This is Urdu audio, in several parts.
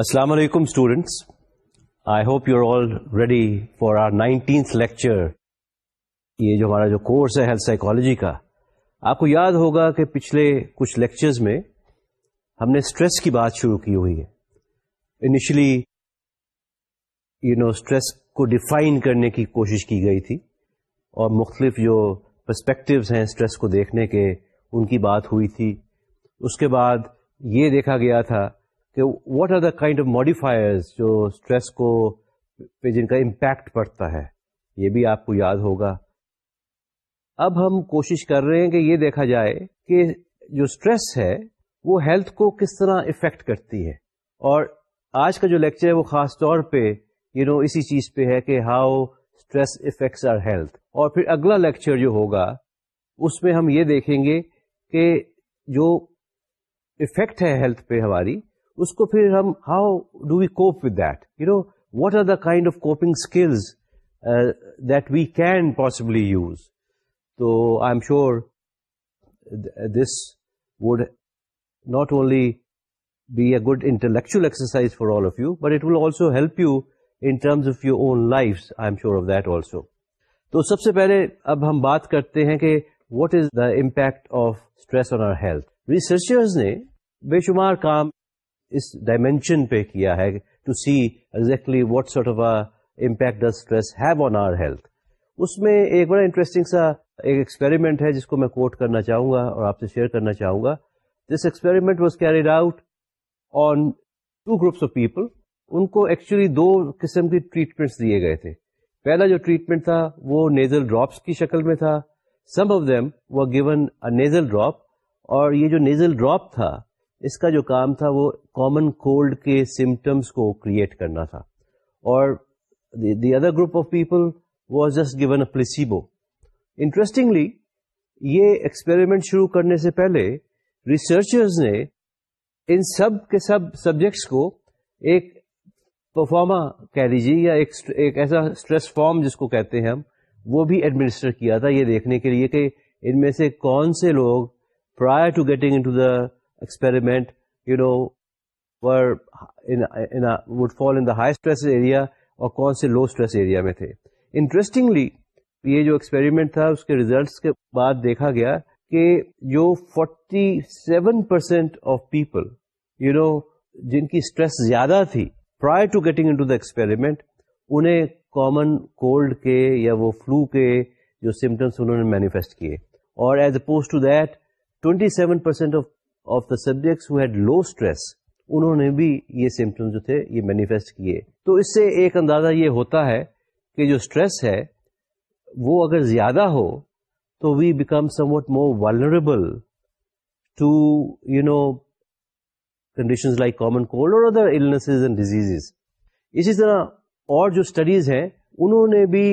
السلام علیکم students I hope you are all ready for our nineteenth lecture یہ جو ہمارا جو کورس ہے ہیلتھ سائیکالوجی کا، آپ کو یاد ہوگا کہ پچھلے کچھ لیکچرز میں ہم نے اسٹریس کی بات شروع کی ہوئی ہے. انیشلی یو نو اسٹریس کو ڈیفائن کرنے کی کوشش کی گئی تھی اور مختلف جو پرسپیکٹوز ہیں اسٹریس کو دیکھنے کے، ان کی بات ہوئی تھی. اس کے بعد یہ دیکھا گیا تھا کہ what are the kind of modifiers جو اسٹریس کو پہ جن کا امپیکٹ پڑتا ہے، یہ بھی آپ کو یاد ہوگا۔ اب ہم کوشش کر رہے ہیں کہ یہ دیکھا جائے کہ جو اسٹریس ہے، وہ ہیلتھ کو کس طرح افیکٹ کرتی ہے۔ اور آج کا جو لیکچر ہے، وہ خاص طور پہ یو نو اسی چیز پہ ہے کہ how stress affects our health اور پھر اگلا لیکچر جو ہوگا، اس میں ہم یہ دیکھیں گے کہ جو افیکٹ ہے ہیلتھ پہ ہماری اس کو پھر ہم how do we cope with that you know what are the kind of coping skills that we can possibly use تو I am sure this would not only be a good intellectual exercise for all of you but it will also help you in terms of your own life I am sure of that also تو سب سے پہلے اب ہم بات کرتے ہیں کہ what is the impact of stress on our health researchers نے بے شمار کام اس ڈائمینشن پہ کیا ہے to see exactly what sort of impact stress have on our health اس میں ایک بڑا انٹرسٹنگ سا ایک ایکسپیریمنٹ ہے جس کو میں کوٹ کرنا چاہوں گا اور آپ سے شیئر کرنا چاہوں گا. This experiment was carried out on two groups of people ان کو ایکچولی دو قسم کی ٹریٹمنٹس دیے گئے تھے. پہلا جو ٹریٹمنٹ تھا وہ نیزل ڈراپس کی شکل میں تھا. سم آف دیم وہ گیون نیزل ڈراپ اور یہ جو نیزل ڈراپ تھا اس کا جو کام تھا وہ کامن کولڈ کے سمٹمس کو کریٹ کرنا تھا۔ اور the other group of people was just given a placebo interestingly یہ ایکسپیریمنٹ شروع کرنے سے پہلے ریسرچرز نے ان سب کے سب سبجیکٹس کو ایک پرفارما کہہ لیجیے یا ایک ایسا اسٹریس فارم جس کو کہتے ہیں ہم، وہ بھی ایڈمنسٹر کیا تھا یہ دیکھنے کے لیے کہ ان میں سے کون سے لوگ prior to getting into the experiment, you know, were in a, in a, would fall اور کون سے لو اسٹریس ایریا میں تھے۔ انٹرسٹنگلی یہ جو ایکسپیریمنٹ تھا اس کے ریزلٹس کے بعد دیکھا گیا کہ جو 47 percent of people you know جن کی اسٹریس زیادہ تھی prior to getting into the experiment انہیں کامن کولڈ کے یا وہ فلو کے جو سمٹمس انہوں نے مینیفیسٹ کیے۔ اور as oppose to that 27 seven percent of of the subjects had low stress انہوں نے بھی یہ سمٹم جو تھے یہ مینیفیسٹ کیے۔ تو اس سے ایک اندازہ یہ ہوتا ہے کہ جو اسٹریس ہے، وہ اگر زیادہ ہو، تو we become somewhat more vulnerable to you know condition like common cold اور ادر اینڈ ڈیزیز اسی طرح اور جو اسٹڈیز ہیں، انہوں نے بھی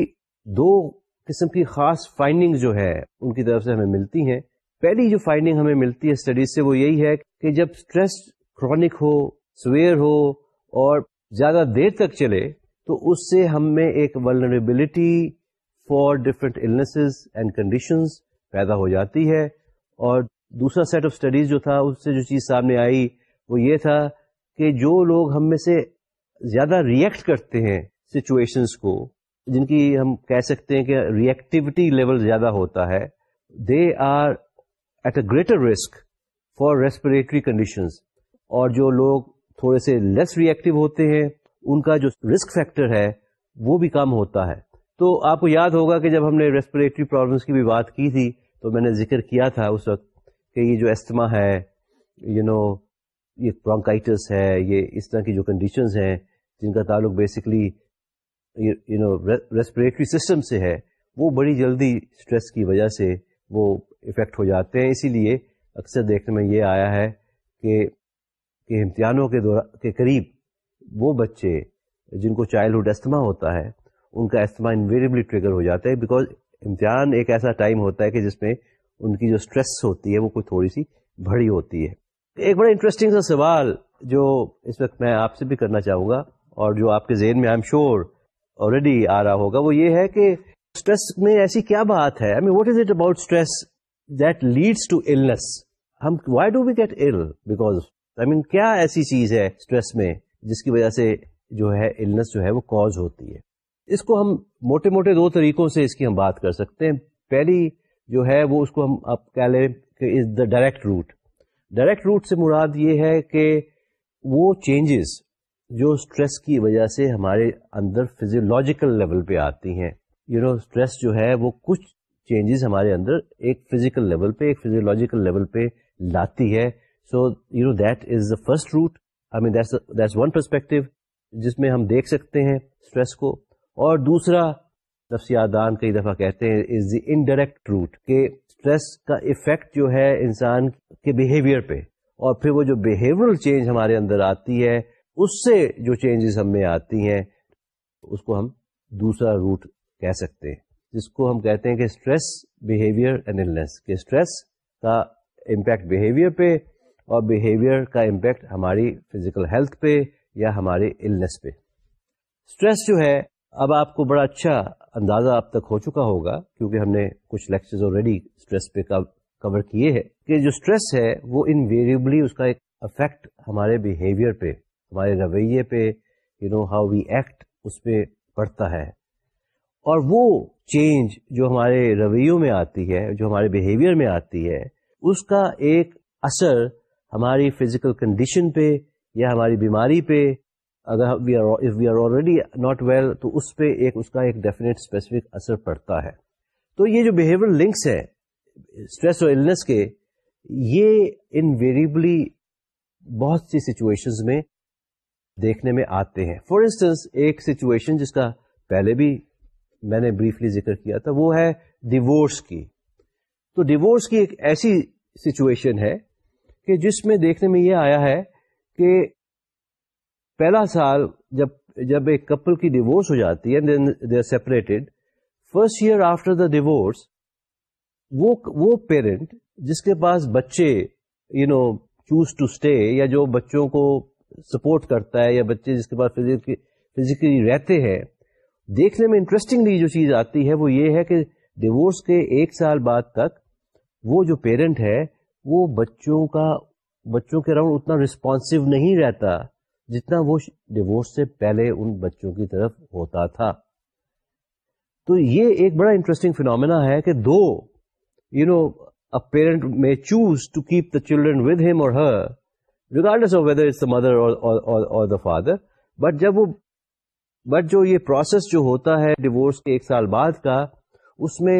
دو قسم کی خاص فائنڈنگ جو ہے ان کی طرف سے ہمیں ملتی ہیں۔ پہلی جو فائنڈنگ ہمیں ملتی ہے اسٹڈیز سے وہ یہی ہے کہ جب اسٹریس کرونک ہو سویئر ہو اور زیادہ دیر تک چلے، تو اس سے ہمیں ایک vulnerability for different and conditions پیدا ہو جاتی ہے۔ اور دوسرا سیٹ آف اسٹڈیز جو تھا، اس سے جو چیز سامنے آئی، وہ یہ تھا کہ جو لوگ ہم میں سے زیادہ ریئیکٹ کرتے ہیں سچویشنس کو، جن کی ہم کہہ سکتے ہیں کہ ریئیکٹیوٹی لیول زیادہ ہوتا ہے they are at a greater risk for respiratory conditions اور جو لوگ تھوڑے سے لیس ریئیکٹو ہوتے ہیں، ان کا جو رسک فیکٹر ہے، وہ بھی کم ہوتا ہے۔ تو آپ کو یاد ہوگا کہ جب ہم نے ریسپریٹری پرابلمس کی بھی بات کی تھی، تو میں نے ذکر کیا تھا اس وقت کہ یہ جو استما ہے یو نو یہ برانکائٹس ہے، یہ اس طرح کی جو کنڈیشنز ہیں، جن کا تعلق basically you know respiratory system سے ہے، وہ بڑی جلدی اسٹریس کی وجہ سے وہ افیکٹ ہو جاتے ہیں۔ اسی لیے اکثر دیکھنے میں یہ آیا ہے کہ کہ امتحانوں کے دوران کے قریب وہ بچے جن کو چائلڈہڈ استما ہوتا ہے، ان کا استما انویریبلی ٹریگر ہو جاتا ہے بیکاز امتحان ایک ایسا ٹائم ہوتا ہے کہ جس میں ان کی جو اسٹریس ہوتی ہے وہ کوئی تھوڑی سی بڑی ہوتی ہے۔ ایک بڑا انٹرسٹنگ سا سوال جو اس وقت میں آپ سے بھی کرنا چاہوں گا اور جو آپ کے ذہن میں آئی ایم شیور آلریڈی آ رہا ہوگا، وہ یہ ہے کہ اسٹریس میں ایسی کیا بات ہے؟ What is it about stress that leads to ہم why do we get ill because I mean کیا ایسی چیز ہے اسٹریس میں جس کی وجہ سے جو ہے النس جو ہے وہ کاز ہوتی ہے؟ اس کو ہم موٹے موٹے دو طریقوں سے اس کی ہم بات کر سکتے ہیں۔ پہلی جو ہے وہ اس کو ہم آپ کہہ لیں کہ is the direct route direct route سے مراد یہ ہے کہ وہ چینجز جو اسٹریس کی وجہ سے ہمارے اندر فزیولوجیکل لیول پہ آتی ہیں۔ یو نو اسٹریس جو ہے وہ کچھ چینجز ہمارے اندر ایک فزیکل لیول پہ، ایک فزیولوجیکل لیول پہ لاتی ہے۔ So you know that is the first route I mean that's one perspective جس میں ہم دیکھ سکتے ہیں اسٹریس کو۔ اور دوسرا نفسیادان کئی دفعہ کہتے ہیں از دی انڈائریکٹ روٹ کہ اسٹریس کا افیکٹ جو ہے انسان کے بیہیویئر پہ۔ اور پھر وہ جو بیہیورل چینج ہمارے اندر آتی ہے، اس سے جو چینجز ہم میں آتی ہیں، اس کو ہم دوسرا روٹ کہہ سکتے ہیں۔ جس کو ہم کہتے ہیں کہ اسٹریس بہیویئر انلنس کہ اسٹریس کا امپیکٹ بہیویئر پہ اور بہیویئر کا امپیکٹ ہماری فزیکل ہیلتھ پہ یا ہمارے النس پہ۔ اسٹریس جو ہے، اب آپ کو بڑا اچھا اندازہ اب تک ہو چکا ہوگا، کیونکہ ہم نے کچھ لیکچر آلریڈی اسٹریس پہ کور کیے ہیں، کہ جو اسٹریس ہے، وہ انویریبلی اس کا ایک افیکٹ ہمارے بہیویئر پہ، ہمارے رویے پہ you know how we act اس پہ پڑتا ہے۔ اور وہ چینج جو ہمارے رویوں میں آتی ہے، جو ہمارے بہیویئر میں آتی ہے، اس کا ایک اثر ہماری فزیکل کنڈیشن پہ یا ہماری بیماری پہ، اگر we are already not well تو اس پہ ایک اس کا ایک ڈیفینیٹ اسپیسیفک اثر پڑتا ہے۔ تو یہ جو بہیویئر لنکس ہے اسٹریس اور النس کے، یہ انویریبلی بہت سی سچویشن میں دیکھنے میں آتے ہیں۔ فار انسٹنس ایک سچویشن جس کا پہلے بھی میں نے بریفلی ذکر کیا تھا، وہ ہے ڈیوورس کی۔ تو ڈیوورس کی ایک ایسی سچویشن ہے کہ جس میں دیکھنے میں یہ آیا ہے کہ پہلا سال جب جب ایک کپل کی ڈیوورس ہو جاتی ہے they are separated first year after the divorce وہ وہ پیرنٹ جس کے پاس بچے you know choose to stay یا جو بچوں کو سپورٹ کرتا ہے، یا بچے جس کے پاس فزیکلی رہتے ہیں دیکھنے میں انٹرسٹنگلی جو چیز آتی ہے وہ یہ ہے کہ ڈیوورس کے ایک سال بعد تک وہ جو پیرنٹ ہے، وہ بچوں کا، بچوں کے اراؤنڈ اتنا رسپانسو نہیں رہتا جتنا وہ ڈیوورس سے پہلے ان بچوں کی طرف ہوتا تھا۔ تو یہ ایک بڑا انٹرسٹنگ فینومینا ہے کہ دو یو نو پیرنٹ میں choose to keep the children with him or her regardless of whether it's the mother or the father but جب وہ بٹ جو یہ پروسیس جو ہوتا ہے ڈیوورس کے ایک سال بعد کا، اس میں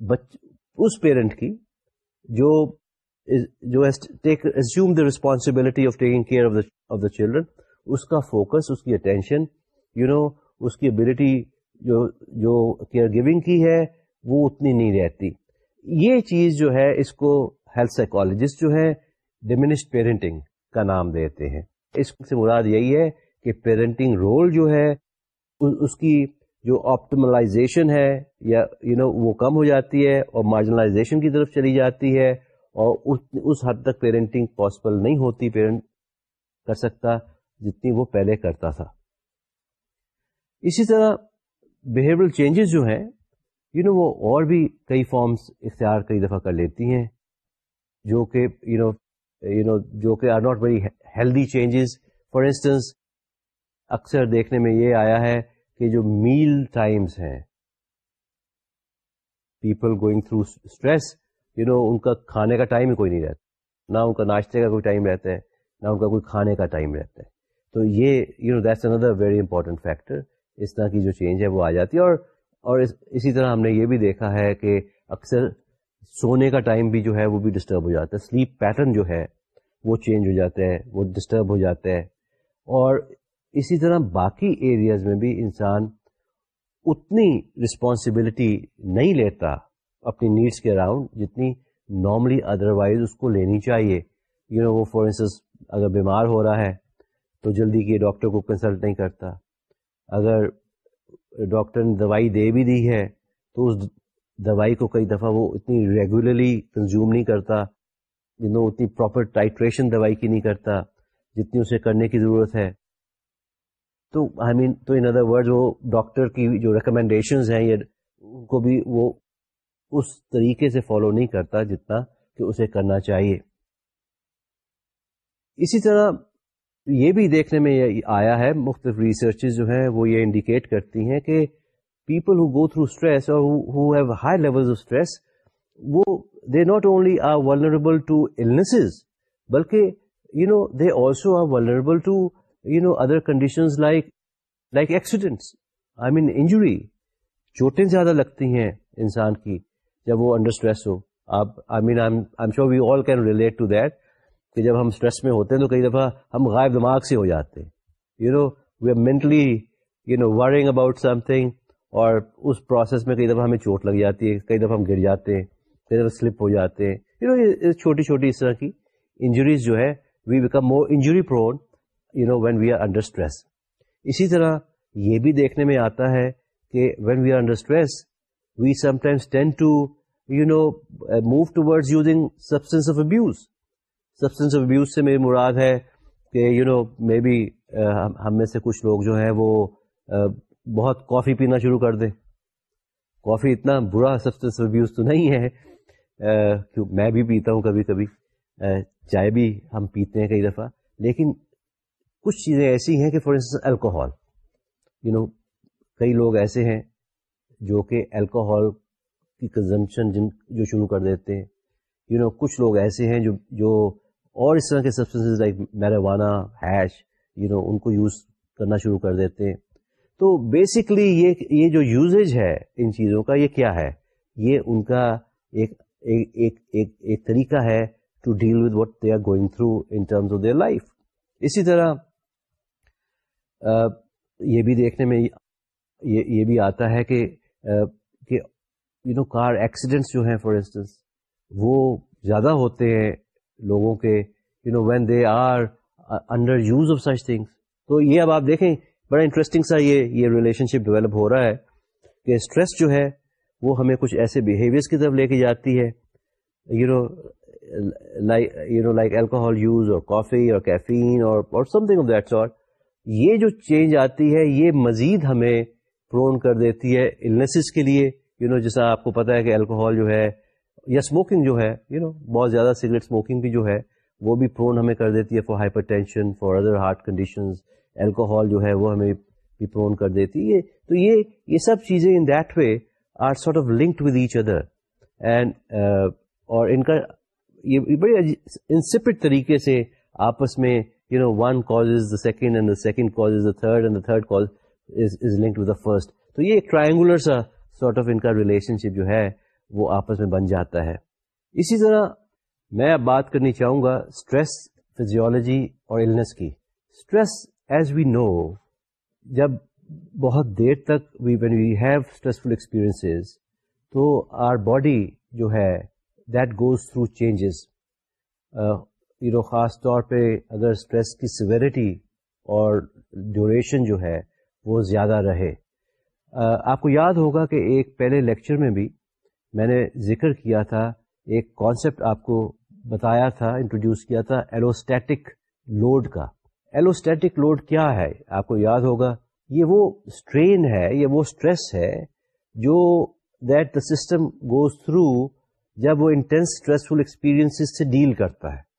بچ، اس پیرنٹ کی جو جو assume the responsibility of taking care of the of the children اس کا فوکس اس کی اٹینشن یو نو اس کی ابلٹی جو جو کیئر گیونگ کی ہے، وہ اتنی نہیں رہتی۔ یہ چیز جو ہے، اس کو ہیلتھ سائیکولوجسٹ جو ہے ڈیمینسڈ پیرنٹنگ کا نام دیتے ہیں۔ اس سے مراد یہی ہے کہ پیرنٹنگ رول جو ہے اس کی جو آپٹملائزیشن ہے یا یو نو وہ کم ہو جاتی ہے اور مارجنلائزیشن کی طرف چلی جاتی ہے اور اس حد تک پیرنٹنگ پاسبل نہیں ہوتی پیرنٹ کر سکتا جتنی وہ پہلے کرتا تھا۔ اسی طرح بہیویئر چینجز جو ہیں یو نو وہ اور بھی کئی فارمس اختیار کئی دفعہ کر لیتی ہیں، جو کہ یو نو یو نو جو کہ are not very healthy changes for instance اکثر دیکھنے میں یہ آیا ہے کہ جو میل ٹائمس ہیں people going through stress you know ان کا کھانے کا ٹائم ہی کوئی نہیں رہتا، نہ ان کا ناشتے کا کوئی ٹائم رہتا ہے، نہ ان کا کوئی کھانے کا ٹائم رہتا ہے۔ تو یہ یو نو دیٹس اندر ویری امپورٹنٹ فیکٹر اس طرح کی جو چینج ہے وہ آ جاتی ہے۔ اور اور اسی طرح ہم نے یہ بھی دیکھا ہے کہ اکثر سونے کا ٹائم بھی جو ہے وہ بھی ڈسٹرب ہو جاتا ہے سلیپ پیٹرن جو ہے وہ چینج ہو جاتا ہے وہ ڈسٹرب ہو جاتا ہے اور اسی طرح باقی ایریاز میں بھی انسان اتنی رسپانسبلٹی نہیں لیتا اپنی نیڈس کے اراؤنڈ جتنی نارملی ادروائز اس کو لینی چاہیے۔ یو نو وہ فار انسٹنس اگر بیمار ہو رہا ہے تو جلدی کی ڈاکٹر کو کنسلٹ نہیں کرتا۔ اگر ڈاکٹر نے دوائی دے بھی دی ہے تو اس دوائی کو کئی دفعہ وہ اتنی ریگولرلی کنزیوم نہیں کرتا نو اتنی پراپر ٹائٹریشن دوائی کی نہیں کرتا، جتنی اسے کرنے کی ضرورت ہے۔ تو آئی مین تو ان ادر ورڈ وہ ڈاکٹر کی جو ریکمینڈیشنز ہیں، یہ ان کو بھی وہ اس طریقے سے فالو نہیں کرتا جتنا کہ اسے کرنا چاہیے۔ اسی طرح یہ بھی دیکھنے میں آیا ہے، مختلف ریسرچز جو ہیں، وہ یہ انڈیکیٹ کرتی ہیں کہ people who go through stress اور have high level of stress وہ they not only are vulnerable to illnesses بلکہ you know they also are vulnerable to you know other conditions like like accidents I mean injury چوٹیں زیادہ لگتی ہیں انسان کی جب وہ انڈر اسٹریس ہو. آپ I mean I sure we all can relate to that کہ جب ہم اسٹریس میں ہوتے ہیں تو کئی دفعہ ہم غائب دماغ سے ہو جاتے ہیں. You know we are mentally you know worrying about something اور اس پروسیس میں کئی دفعہ ہمیں چوٹ لگ جاتی ہے، کئی دفعہ ہم گر جاتے ہیں، کئی دفعہ سلپ ہو جاتے ہیں. یو نو چھوٹی چھوٹی اس طرح کی انجریز جو ہے we become more injury prone you know when we are under stress اسی طرح یہ بھی دیکھنے میں آتا ہے کہ when we are under stress we sometimes tend to you know move toward using substance of abuse substance of abuse سے میری مراد ہے کہ یو نو مے بی ہم میں سے کچھ لوگ جو ہیں وہ uh, بہت کافی پینا شروع کر دیں۔ کافی اتنا برا سبسٹینس آف ابیوز تو نہیں ہے۔ Uh, میں بھی پیتا ہوں کبھی کبھی۔ Uh, چائے بھی ہم پیتے ہیں کئی دفعہ۔ لیکن کچھ چیزیں ایسی ہیں کہ for instance alcohol you know کئی لوگ ایسے ہیں جو کہ الکوہول کی کنزمپشن جن جو شروع کر دیتے ہیں. یو نو کچھ لوگ ایسے ہیں جو جو اور اس طرح کے substance like marijuana hash you know ان کو یوز کرنا شروع کر دیتے ہیں. تو بیسکلی یہ یہ جو یوزیج ہے ان چیزوں کا یہ کیا ہے؟ یہ ان کا ایک ایک ایک ایک, ایک طریقہ ہے to deal with what they are going through in terms of their life اسی طرح یہ بھی دیکھنے میں یہ بھی آتا ہے کہ یو نو کار ایکسیڈنٹس جو ہیں فار انسٹنس وہ زیادہ ہوتے ہیں لوگوں کے you know when they are under use of such things تو یہ اب آپ دیکھیں، بڑا انٹرسٹنگ سا یہ یہ ریلیشن شپ ڈیولپ ہو رہا ہے کہ اسٹریس جو ہے، وہ ہمیں کچھ ایسے بہیویئرس کی طرف لے کے جاتی ہے you know like you know like alcohol use اور کافی اور کیفین اور something of that sort یہ جو چینج آتی ہے، یہ مزید ہمیں پرون کر دیتی ہے النسز کے لیے. یو نو جیسا آپ کو پتا ہے کہ الکوہول جو ہے، یا اسموکنگ جو ہے یو نو بہت زیادہ سگریٹ اسموکنگ بھی جو ہے، وہ بھی پرون ہمیں کر دیتی ہے for hypertension for other heart conditions alcohol جو ہے، وہ ہمیں بھی پرون کر دیتی ہے. تو یہ یہ سب چیزیں in that way are sort of linked with each other and اور ان کا، یہ بڑی انسپٹ طریقے سے آپس میں you know one cause is the second and the second cause is the third and the third cause is link with the first تو یہ ایک ٹرائنگولر سا سارٹ آف ان کا ریلیشن شپ جو ہے وہ آپس میں بن جاتا ہے۔ اسی طرح میں اب بات کرنی چاہوں گا اسٹریس فزیولوجی اور النس کی۔ اسٹریس ایز وی نو جب بہت دیر تک we when we have stressful experience تو آر باڈی جو ہے that goes through changes you know خاص طور پہ اگر اسٹریس کی سویرٹی اور ڈیوریشن جو ہے وہ زیادہ رہے۔ آپ کو یاد ہوگا کہ ایک پہلے لیکچر میں بھی میں نے ذکر کیا تھا، ایک کانسیپٹ آپ کو بتایا تھا انٹروڈیوس کیا تھا ایلوسٹیٹک لوڈ کا۔ ایلوسٹیٹک لوڈ کیا ہے؟ آپ کو یاد ہوگا، یہ وہ اسٹرین ہے، یہ وہ اسٹریس ہے جو that the system goes through جب وہ انٹینس اسٹریسفل ایکسپیرئنس سے ڈیل کرتا ہے۔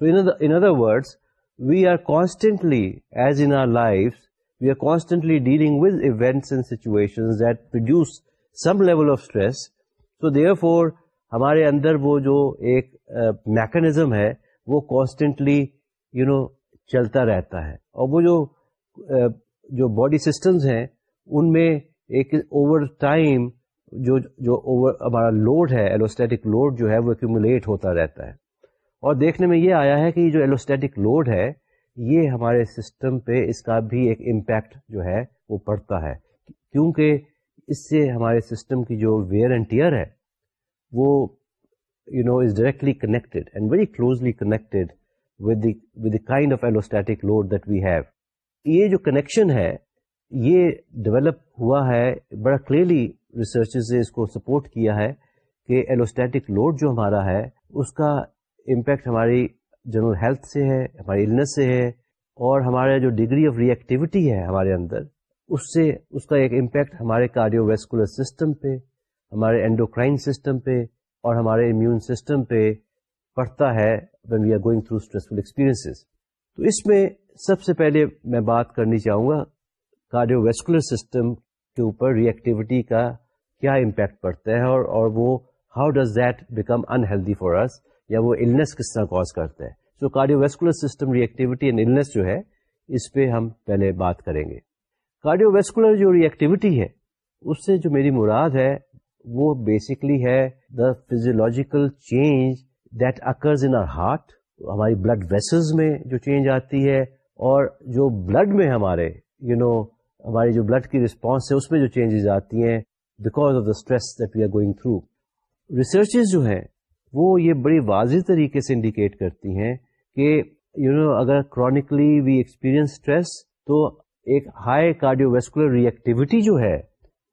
So in other words we are constantly as in our life we are constantly dealing with events and situations that produce some level of stress so therefore ہمارے اندر وہ جو ایک میکانزم ہے، وہ کانسٹنٹلی یو نو چلتا رہتا ہے۔ اور وہ جو جو باڈی سسٹمز ہیں، ان میں ایک اوور ٹائم جو جو اوور ہمارا لوڈ ہے ایلوسٹیٹک لوڈ جو ہے، وہ ایکومولیٹ ہوتا رہتا ہے۔ اور دیکھنے میں یہ آیا ہے کہ یہ جو ایلوسٹیٹک لوڈ ہے، یہ ہمارے سسٹم پہ اس کا بھی ایک امپیکٹ جو ہے، وہ پڑتا ہے۔ کیونکہ اس سے ہمارے سسٹم کی جو ویئر اینڈ ٹیئر ہے، وہ you know is directly connected and very closely connected with with kind of allostatic load that we have یہ جو کنیکشن ہے، یہ ڈیولپ ہوا ہے۔ بڑا کلیئرلی ریسرچز سے اس کو سپورٹ کیا ہے کہ ایلوسٹیٹک لوڈ جو ہمارا ہے، اس کا امپیکٹ ہماری جنرل ہیلتھ سے ہے، ہماری النس سے ہے، اور ہمارا جو ڈگری آف ری ایکٹیویٹی ہے ہمارے اندر، اس سے اس کا ایک امپیکٹ ہمارے کارڈیو ویسکولر سسٹم پہ، ہمارے اینڈوکرائن سسٹم پہ، اور ہمارے امیون سسٹم پہ پڑتا ہے when we are going through stressful experience تو اس میں سب سے پہلے میں بات کرنی چاہوں گا کارڈیو ویسکولر سسٹم کے اوپر ری ایکٹیویٹی کا کیا امپیکٹ پڑتا ہے اور اور وہ how does that become unhealthy for اس یا وہ النس کس طرح کاز کرتا ہے؟ So cardiovascular system reactivity and illness جو ہے اس پہ ہم پہلے بات کریں گے۔ کارڈیو ویسکولر جو ری ایکٹیویٹی ہے اس سے جو میری مراد ہے وہ بیسکلی ہے the physiological change that occurs in our heart ہماری بلڈ ویسلز میں جو چینج آتی ہے اور جو بلڈ میں ہمارے یو you نو know, ہماری جو بلڈ کی رسپانس ہے اس میں جو چینجز آتی ہیں because of the stress that we are going through researches جو ہیں وہ یہ بڑی واضح طریقے سے انڈیکیٹ کرتی ہیں کہ یو نو اگر کرونکلی وی ایکسپیرئنس اسٹریس تو ایک high cardiovascular reactivity جو ہے،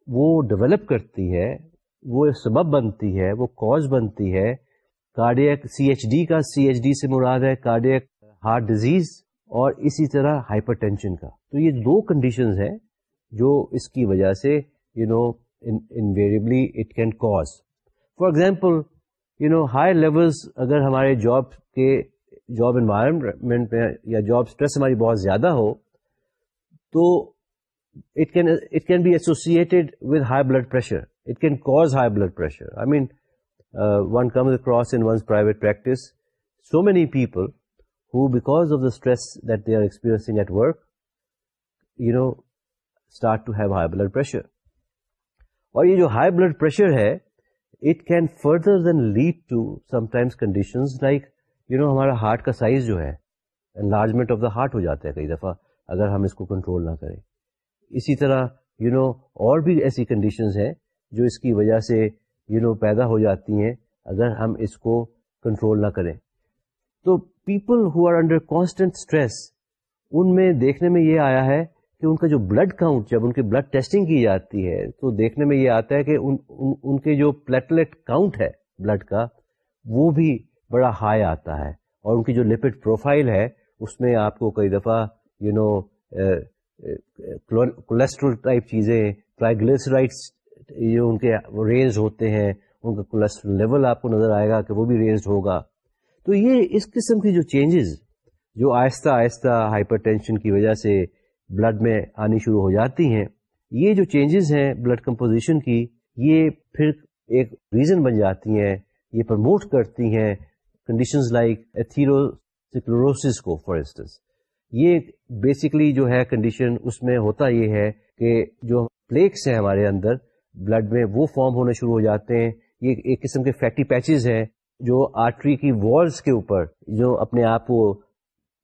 وہ ڈیولپ کرتی ہے، وہ سبب بنتی ہے، وہ کاز بنتی ہے۔ کارڈیک سی ایچ ڈی کا سی ایچ ڈی سے مراد ہے کارڈیک ہارٹ ڈیزیز اور اسی طرح ہائپر ٹینشن کا۔ تو یہ دو کنڈیشنز ہیں جو اس کی وجہ سے you know invariably it can cause for example you know high levels اگر ہمارے جاب کے جاب انوائرمنٹ میں یا جاب اسٹریس ہماری بہت زیادہ ہو تو it can it can be associated with high blood pressure it can cause high blood pressure I mean one comes across in one's private practice so many people who because of the stress that they are experiencing at work, you know, start to have high blood pressure. اور یہ جو ہائی بلڈ پریشر ہے it can further then lead to sometimes condition like you know ہمارا ہارٹ کا سائز جو ہے انلارجمنٹ آف دا ہارٹ ہو جاتا ہے کئی دفعہ، اگر ہم اس کو کنٹرول نہ کریں۔ اسی طرح یو نو اور بھی ایسی کنڈیشنز ہیں جو اس کی وجہ سے یو نو پیدا ہو جاتی ہیں اگر ہم اس کو کنٹرول نہ کریں۔ تو people who are under constant stress ان میں دیکھنے میں یہ آیا ہے کہ ان کا جو بلڈ کاؤنٹ جب ان کی بلڈ ٹیسٹنگ کی جاتی ہے تو دیکھنے میں یہ آتا ہے کہ ان ان, ان کے جو پلیٹلیٹ کاؤنٹ ہے بلڈ کا وہ بھی بڑا ہائی آتا ہے۔ اور ان کی جو لپڈ پروفائل ہے اس میں آپ کو کئی دفعہ یو نو کولیسٹرول ٹائپ چیزیں ٹرائیگلیسرائڈس جو ان کے رینج ہوتے ہیں۔ ان کا کولیسٹرول لیول آپ کو نظر آئے گا کہ وہ بھی رینج ہوگا۔ تو یہ اس قسم کی جو چینجز جو آہستہ آہستہ ہائپر ٹینشن کی وجہ سے بلڈ میں آنی شروع ہو جاتی ہیں۔ یہ جو چینجز ہیں بلڈ کمپوزیشن کی، یہ پھر ایک ریزن بن جاتی ہیں، یہ پرموٹ کرتی ہیں کنڈیشنز لائک ایتھیروسکلوروسس کو، فار انسٹنس۔ یہ بیسکلی جو ہے کنڈیشن، اس میں ہوتا یہ ہے کہ جو پلیکس ہیں ہمارے اندر، بلڈ میں وہ فارم ہونے شروع ہو جاتے ہیں۔ یہ ایک قسم کے فیٹی پیچز ہیں جو آرٹری کی والس کے اوپر، جو اپنے آپ کو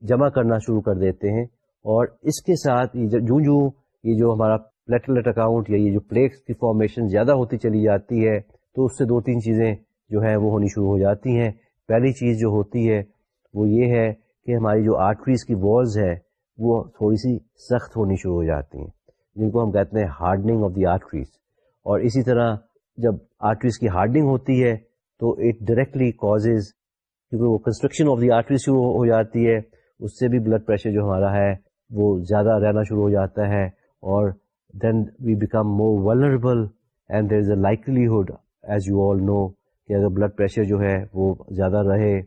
جمع کرنا شروع کر دیتے ہیں۔ اور اس کے ساتھ یہ جو جو یہ جو ہمارا پلیٹلٹ اکاؤنٹ یا یہ جو پلیکس کی فارمیشن زیادہ ہوتی چلی جاتی ہے، تو اس سے دو تین چیزیں جو ہیں وہ ہونی شروع ہو جاتی ہیں۔ پہلی چیز جو ہوتی ہے وہ یہ ہے کہ ہماری جو آرٹریز کی والز ہے، وہ تھوڑی سی سخت ہونی شروع ہو جاتی ہیں، جن کو ہم کہتے ہیں ہارڈنگ آف دی آرٹریز اور اسی طرح جب آرٹریز کی ہارڈنگ ہوتی ہے، تو اٹ ڈائریکٹلی کازز کیونکہ وہ کنسٹرکشن آف دی آرٹری شروع ہو جاتی ہے، اس سے بھی بلڈ پریشر جو ہمارا ہے وہ زیادہ رہنا شروع ہو جاتا ہے اور then we become more vulnerable and there is a likelihood as you all know کہ اگر بلڈ پریشر جو ہے وہ زیادہ رہے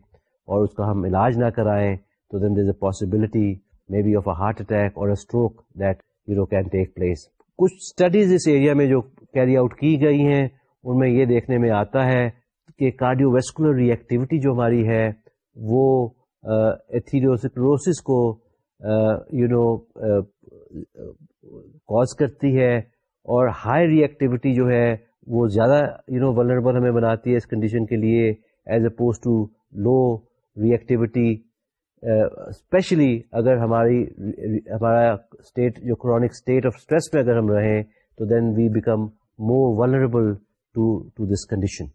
اور اس کا ہم علاج نہ کرائیں تو then there is a possibility may be of a heart attack اور a stroke that you know can take place کچھ اسٹڈیز اس ایریا میں جو کیری آؤٹ کی گئی ہیں، ان میں یہ دیکھنے میں آتا ہے کہ کارڈیو ویسکولر ری ایکٹیویٹی جو ہماری ہے، وہ uh, ایتھیروسکلوروسس کو یو نو کاز کرتی ہے اور ہائی ری ایکٹیویٹی جو ہے وہ زیادہ یو نو ولربل ہمیں بناتی ہے اس کنڈیشن کے لیے as opposed to low reactivity especially اگر ہماری، ہمارا اسٹیٹ جو کرونک اسٹیٹ آف اسٹریس میں اگر ہم رہیں تو then we become more vulnerable to to this condition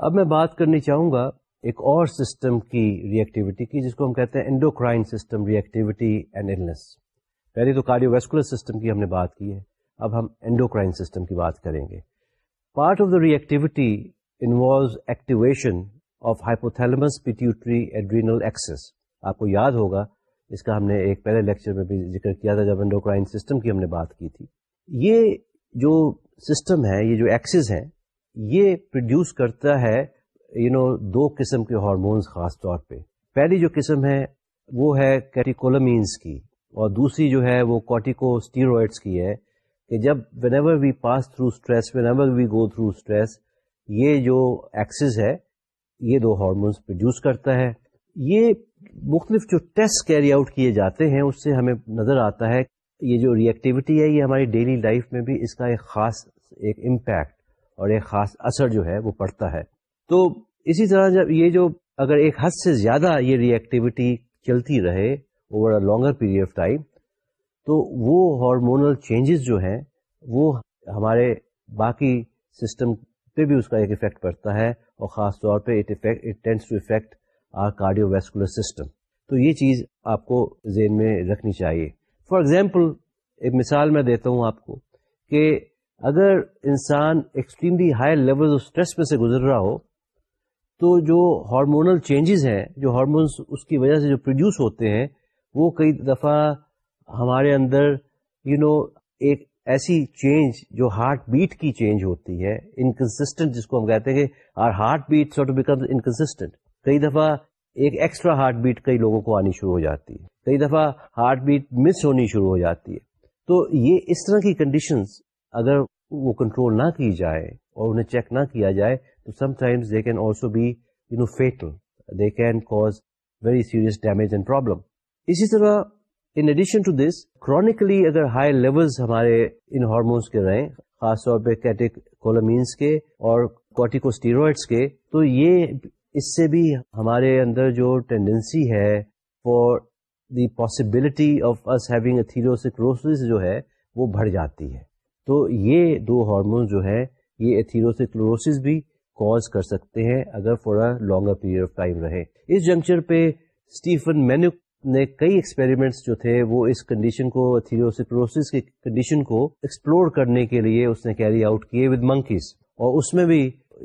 اب میں بات کرنی چاہوں گا ایک اور سسٹم کی ری ایکٹیویٹی کی، جس کو ہم کہتے ہیں endocrine system reactivity and illness پہلے تو کارڈیو ویسکولر سسٹم کی ہم نے بات کی ہے، اب ہم انڈوکرائن سسٹم کی بات کریں گے۔ Part of the reactivity involves activation of hypothalamus pituitary adrenal axis آپ کو یاد ہوگا، اس کا ہم نے ایک پہلے لیکچر میں بھی ذکر کیا تھا، جب انڈوکرائن سسٹم کی ہم نے بات کی تھی۔ یہ جو سسٹم ہے، یہ جو ایکسز ہیں یہ پروڈیوس کرتا ہے یو نو دو قسم کے ہارمونز خاص طور پہ۔ پہلی جو قسم ہے، وہ ہے کیٹیکولمینس کی، اور دوسری جو ہے، وہ کوٹیکوسٹیروئڈس کی ہے کہ جب whenever we pass through stress whenever we go through stress یہ جو ایکسز ہے، یہ دو ہارمونس پروڈیوس کرتا ہے۔ یہ مختلف جو ٹیسٹ کیری آؤٹ کیے جاتے ہیں، اس سے ہمیں نظر آتا ہے یہ جو ری ایکٹیویٹی ہے، یہ ہماری ڈیلی لائف میں بھی اس کا ایک خاص، ایک امپیکٹ اور ایک خاص اثر جو ہے، وہ پڑتا ہے۔ تو اسی طرح جب یہ جو اگر ایک حد سے زیادہ یہ ری ایکٹیویٹی چلتی رہے over a longer period of time تو وہ ہارمونل چینجز جو ہیں، وہ ہمارے باقی سسٹم پہ بھی اس کا ایک افیکٹ پڑتا ہے اور خاص طور پہ it to affect our cardiovascular system تو یہ چیز آپ کو ذہن میں رکھنی چاہیے۔ فار ایگزامپل ایک مثال میں دیتا ہوں آپ کو کہ اگر انسان extremely high level of stress میں سے گزر رہا ہو تو جو ہارمونل چینجز ہیں جو ہارمونس اس کی وجہ سے جو پروڈیوس ہوتے ہیں وہ کئی دفعہ ہمارے اندر یو you نو know, ایک ایسی چینج جو ہارٹ بیٹ کی چینج ہوتی ہے انکنسسٹنٹ جس کو ہم کہتے ہیں کہ our heartbeat so to become inconsistent کئی دفعہ ایک ایکسٹرا ہارٹ بیٹ کئی لوگوں کو آنی شروع ہو جاتی ہے. کئی دفعہ ہارٹ بیٹ مس ہونی شروع ہو جاتی ہے. تو یہ اس طرح کی کنڈیشنز اگر وہ کنٹرول نہ کی جائے اور انہیں چیک نہ کیا جائے تو sometimes they can also be you know fatal they can cause very serious damage and problem اسی طرح in addition to this chronically اگر ہائی لیولس ہمارے ان ہارمونس کے رہیں، خاص طور پہ کیٹک کولمینس کے اور کوٹیکوسٹیروئڈس کے، تو یہ اس سے بھی ہمارے اندر جو ٹینڈنسی ہے for the possibility of us having atherosclerosis جو ہے، وہ بڑھ جاتی ہے. تو یہ دو ہارمون جو ہے یہ ایتھیروسکلوروسس بھی کوز کر سکتے ہیں اگر for a longer period of time رہے۔ اس جنکچر پہ اسٹیفن مینو نے کئی ایکسپیریمنٹس جو تھے وہ اس کنڈیشن کو ایتھیروسکلوروسس کی کنڈیشن کو ایکسپلور کرنے کے لیے اس نے کیری آؤٹ کیے ود منکیز اور اس میں بھی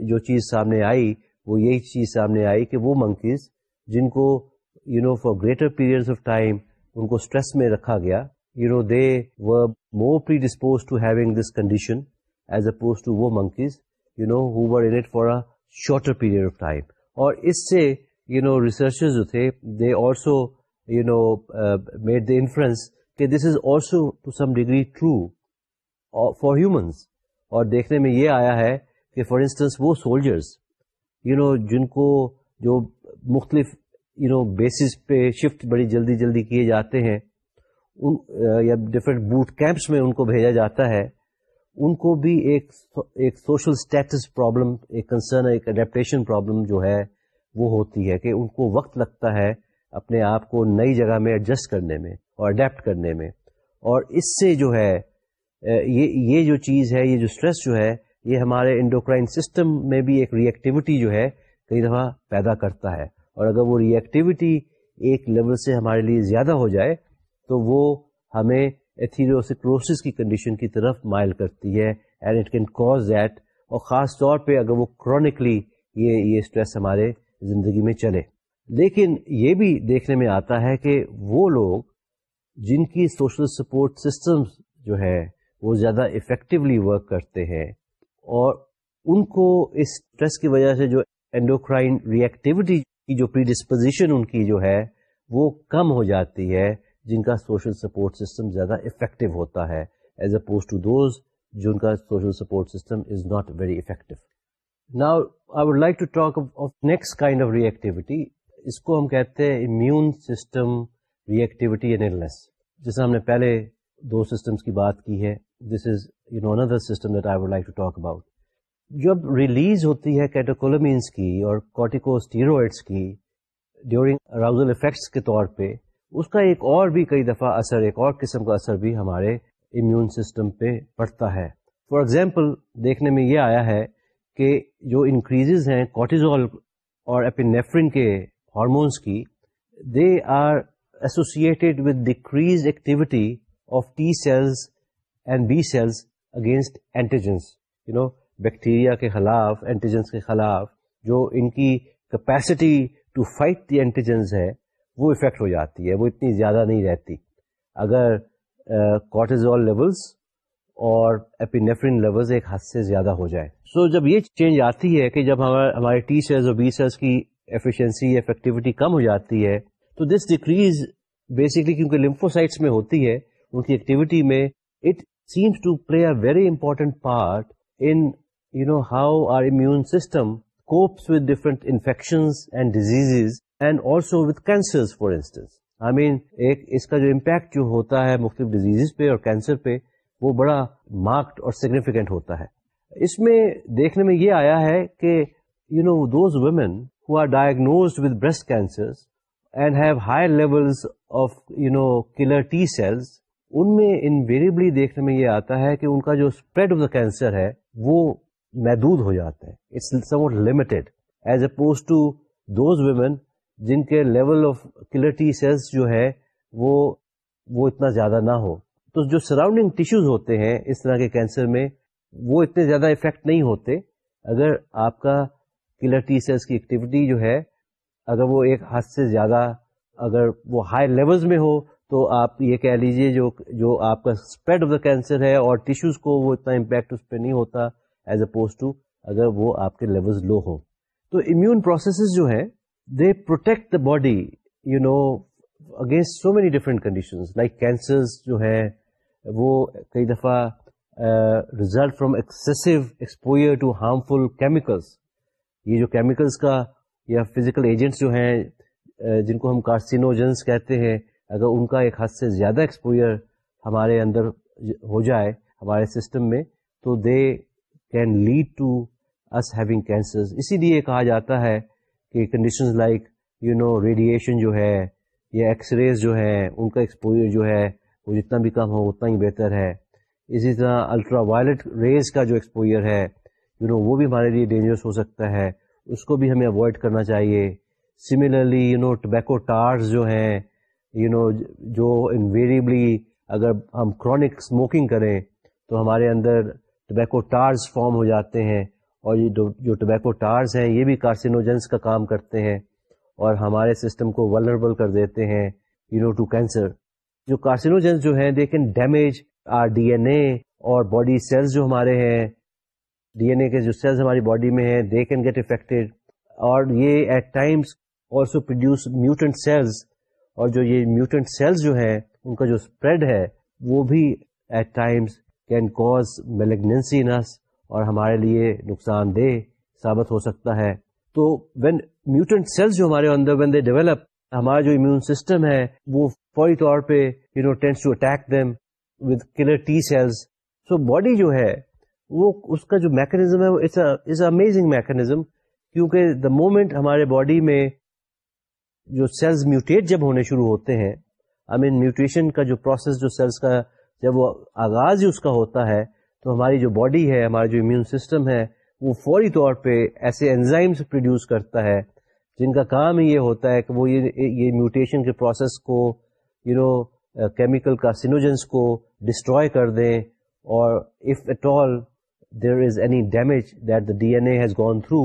جو چیز سامنے آئی وہ یہی چیز سامنے آئی کہ وہ منکیز جن کو you know for greater period of time ان کو اسٹریس میں رکھا گیا۔ You know, they were more predisposed to having this condition as opposed to وہ monkeys, you know, who were in it for a shorter period of اور اس سے یو نو ریسرچرز جو تھے they also you know made the inference کہ this is also to some degree true for humans اور دیکھنے میں یہ آیا ہے کہ فار انسٹنس وہ سولجرس یو نو جن کو جو مختلف یو نو بیسس پہ شفٹ بڑی جلدی جلدی کیے جاتے ہیں uh, یا ڈفرینٹ بوٹ کیمپس میں ان کو بھیجا جاتا ہے ان کو بھی ایک ایک سوشل اسٹیٹس پرابلم ایک کنسرن ایک اڈیپٹیشن پرابلم جو ہے وہ ہوتی ہے کہ ان کو وقت لگتا ہے اپنے آپ کو نئی جگہ میں ایڈجسٹ کرنے میں اور اڈیپٹ کرنے میں۔ اور اس سے جو ہے یہ یہ جو چیز ہے، یہ جو اسٹریس جو ہے، یہ ہمارے انڈوکرائن سسٹم میں بھی ایک ری ایکٹیویٹی جو ہے کئی دفعہ پیدا کرتا ہے۔ اور اگر وہ ری ایکٹیویٹی ایک لیول سے ہمارے لیے زیادہ ہو جائے، تو وہ ہمیں ایتھیروسکروسس کی کنڈیشن کی طرف مائل کرتی ہے and it can cause that اور خاص طور پہ اگر وہ کرونکلی یہ یہ اسٹریس ہمارے زندگی میں چلے۔ لیکن یہ بھی دیکھنے میں آتا ہے کہ وہ لوگ جن کی سوشل سپورٹ سسٹم جو ہے وہ زیادہ افیکٹولی ورک کرتے ہیں اور ان کو اس اسٹریس کی وجہ سے جو اینڈوکرائن ری ایکٹیویٹی کی جو پری ڈسپوزیشن ان کی جو ہے وہ کم ہو جاتی ہے جن کا سوشل سپورٹ سسٹم زیادہ افیکٹو ہوتا ہے ایز اپوز ٹو دوز جن کا social support system is not very effective now I would like to talk of next kind of reactivity اس کو ہم کہتے ہیں immune system reactivity and illness جیسے ہم نے پہلے دو سسٹمس کی بات کی ہے this is you know endocrine system that I would like to talk about جب ریلیز ہوتی ہے کیٹوکولمینس کی اور کوٹیکوسٹیروئڈس کی ڈیورنگ اراؤزل افیکٹس کے طور پہ اس کا ایک اور بھی کئی دفعہ اثر، ایک اور قسم کا اثر بھی ہمارے امیون سسٹم پہ پڑتا ہے۔ فار ایگزامپل دیکھنے میں یہ آیا ہے کہ جو انکریز ہیں کوٹیزول اور اپینیفرین کے ہارمونس کی they are associated with decrease activity of T cells and B cells against antigens you know bacteria کے خلاف اینٹیجنس کے خلاف جو ان کی capacity to fight the antigens ہے وہ افیکٹ ہو جاتی ہے وہ اتنی زیادہ نہیں رہتی۔ اگر کارٹیزول لیولس اور ایپینیفرین لیولز ایک حد سے زیادہ ہو جائے سو so, جب یہ چینج آتی ہے کہ جب ہمارے ٹی سیلز اور بی سیلز کی ایفیشنسی افیکٹیوٹی کم ہو جاتی ہے تو دس ڈیکریز بیسکلی کیونکہ لمفوسائٹس میں ہوتی ہے ان کی ایکٹیویٹی میں it seems to play a very important part in you know how our immune system copes with different infections and disease and also with cancer for instance I mean ایک اس کا جو امپیکٹ جو ہوتا ہے مختلف ڈیزیز پہ اور کینسر پہ، وہ بڑا مارکڈ اور سگنیفیکینٹ ہوتا ہے۔ اس میں دیکھنے میں یہ آیا ہے کہ you know those women who are diagnosed with breast cancer and have high level of you know killer T cells ان میں انویریبلی دیکھنے میں یہ آتا ہے کہ ان کا جو اسپریڈ آف دا کینسر ہے، وہ محدود ہو جاتا ہے۔ It's limited as opposed to those women جن کے level of killer T cells جو ہے وہ وہ اتنا زیادہ نہ ہو۔ تو جو سراؤنڈنگ ٹیشوز ہوتے ہیں اس طرح کے کینسر میں وہ اتنے زیادہ افیکٹ نہیں ہوتے۔ اگر آپ کا کلر ٹی سیلس کی ایکٹیویٹی جو ہے، اگر وہ ایک حد سے زیادہ اگر وہ ہائی لیولز میں ہو، تو آپ یہ کہہ لیجیے جو جو آپ کا اسپریڈ آف دا کینسر ہے اور ٹیشوز کو وہ اتنا امپیکٹ اس پہ نہیں ہوتا ایز اپوز ٹو اگر وہ آپ کے لیولز لو ہو تو امیون پروسیسز جو ہے they protect the body, you know, against so many different condition like cancers جو ہے وہ کئی دفعہ result from excessive exposure to harmful chemicals یہ جو کیمیکلس کا یا فزیکل ایجنٹس جو ہیں جن کو ہم کارسینوجنس کہتے ہیں، اگر ان کا ایک حد سے زیادہ ایکسپوئر ہمارے اندر ہو جائے، ہمارے سسٹم میں، تو they can lead to us having cancer اسی لیے کہا جاتا ہے کہ conditions like you know radiation جو ہے، یا ایکس ریز جو ہے ان کا ایکسپوئر جو ہے، وہ جتنا بھی کم ہو اتنا ہی بہتر ہے۔ اسی طرح الٹرا وائلٹ ریز کا جو ایکسپوئر ہے یو نو وہ بھی ہمارے لیے ڈینجرس ہو سکتا ہے۔ اس کو بھی ہمیں اوائڈ کرنا چاہیے۔ Similarly you know tobacco tars جو ہیں یو نو جو انویریبلی اگر ہم کرونک اسموکنگ کریں، تو ہمارے اندر ٹبیکو ٹارز فارم ہو جاتے ہیں۔ اور یہ جو ٹبیکو ٹارز ہیں، یہ بھی کارسینوجنس کا کام کرتے ہیں اور ہمارے سسٹم کو ولربل کر دیتے ہیں یو نو ٹو کینسر جو کارسینوجنس جو ہیں they can damage our D N A اور باڈی سیلز جو ہمارے ہیں ڈی این اے کے جو سیلز ہماری باڈی میں ہیں دے کین گیٹ افیکٹڈ اور یہ at times also produce mutant cells اور جو یہ میوٹنٹ سیلز جو ہیں، ان کا جو اسپریڈ ہے، وہ بھی at times can cause malignancy نس اور ہمارے لیے نقصان دہ ثابت ہو سکتا ہے۔ تو وین میوٹنٹ سیلز جو ہمارے اندر وین دے ڈیولپ ہمارا جو امیون سسٹم ہے، وہ فوری طور پہ you know tends to attack them with killer T cells so body جو ہے، وہ اس کا جو میکنزم ہے از امیزنگ میکنزم کیونکہ دا مومنٹ ہمارے باڈی میں جو سیلز میوٹیٹ جب ہونے شروع ہوتے ہیں آئی مین میوٹیشن کا جو پروسیس جو سیلز کا، جب وہ آغاز ہی اس کا ہوتا ہے تو ہماری جو باڈی ہے، ہمارا جو امیون سسٹم ہے، وہ فوری طور پہ ایسے انزائمس پروڈیوس کرتا ہے، جن کا کام یہ ہوتا ہے کہ وہ یہ میوٹیشن کے پروسیس کو یو نو کیمیکل کا سینوجنس کو ڈسٹروائے کر دیں اور if at all there is any damage that the D N A has gone through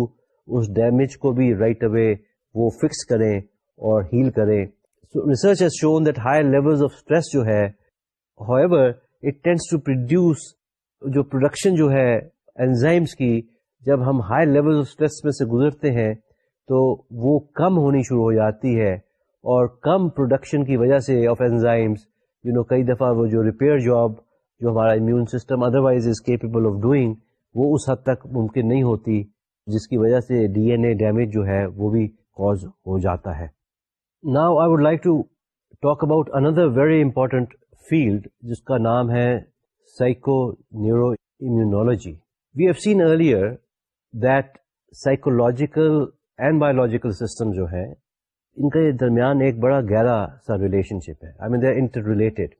us damage کو بھی رائٹ اوے وہ فکس کریں اور ہیل کریں۔ Research has shown that high level of stress جو ہے اٹ ٹینس ٹو پروڈیوس جو پروڈکشن جو ہے انزائمس کی، جب ہم ہائی لیول آف اسٹریس میں سے گزرتے ہیں، تو وہ کم ہونی شروع ہو جاتی ہے اور کم پروڈکشن کی وجہ سے آف انزائمس یو نو کئی دفعہ وہ جو ریپیئر جاب جو ہمارا immune system otherwise is capable of doing وہ اس حد تک ممکن نہیں ہوتی جس کی وجہ سے ڈی این اے ڈیمیج جو ہے وہ بھی کاز ہو جاتا ہے۔ Now I would like to talk about another very important field جس کا نام ہے psychoneuroimmunology we have seen earlier that psychological and biological system جو ہے ان کے درمیان ایک بڑا گہرا سا ریلیشن شپ ہے I main they inter related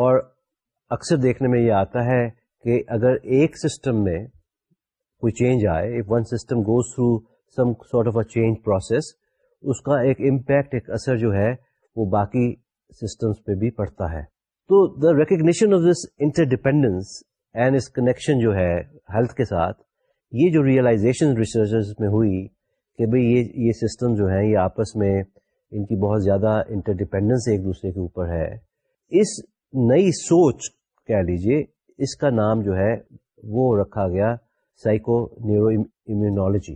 اور اکثر دیکھنے میں یہ آتا ہے کہ اگر ایک سسٹم میں کوئی چینج آئے one system goes through some sort of a change process اس کا ایک امپیکٹ ایک اثر جو ہے وہ باقی سسٹمس پہ بھی پڑتا ہے تو the recognition of this interdependence and us connection جو ہے ہیلتھ کے ساتھ، یہ جو ریئلائزیشن ریسرچ میں ہوئی کہ بھئی یہ یہ سسٹم جو ہیں، یہ آپس میں ان کی بہت زیادہ انٹر ڈیپینڈنس ایک دوسرے کے اوپر ہے۔ اس نئی سوچ کہہ لیجیے اس کا نام جو ہے وہ رکھا گیا سائیکو نیورو امیونالوجی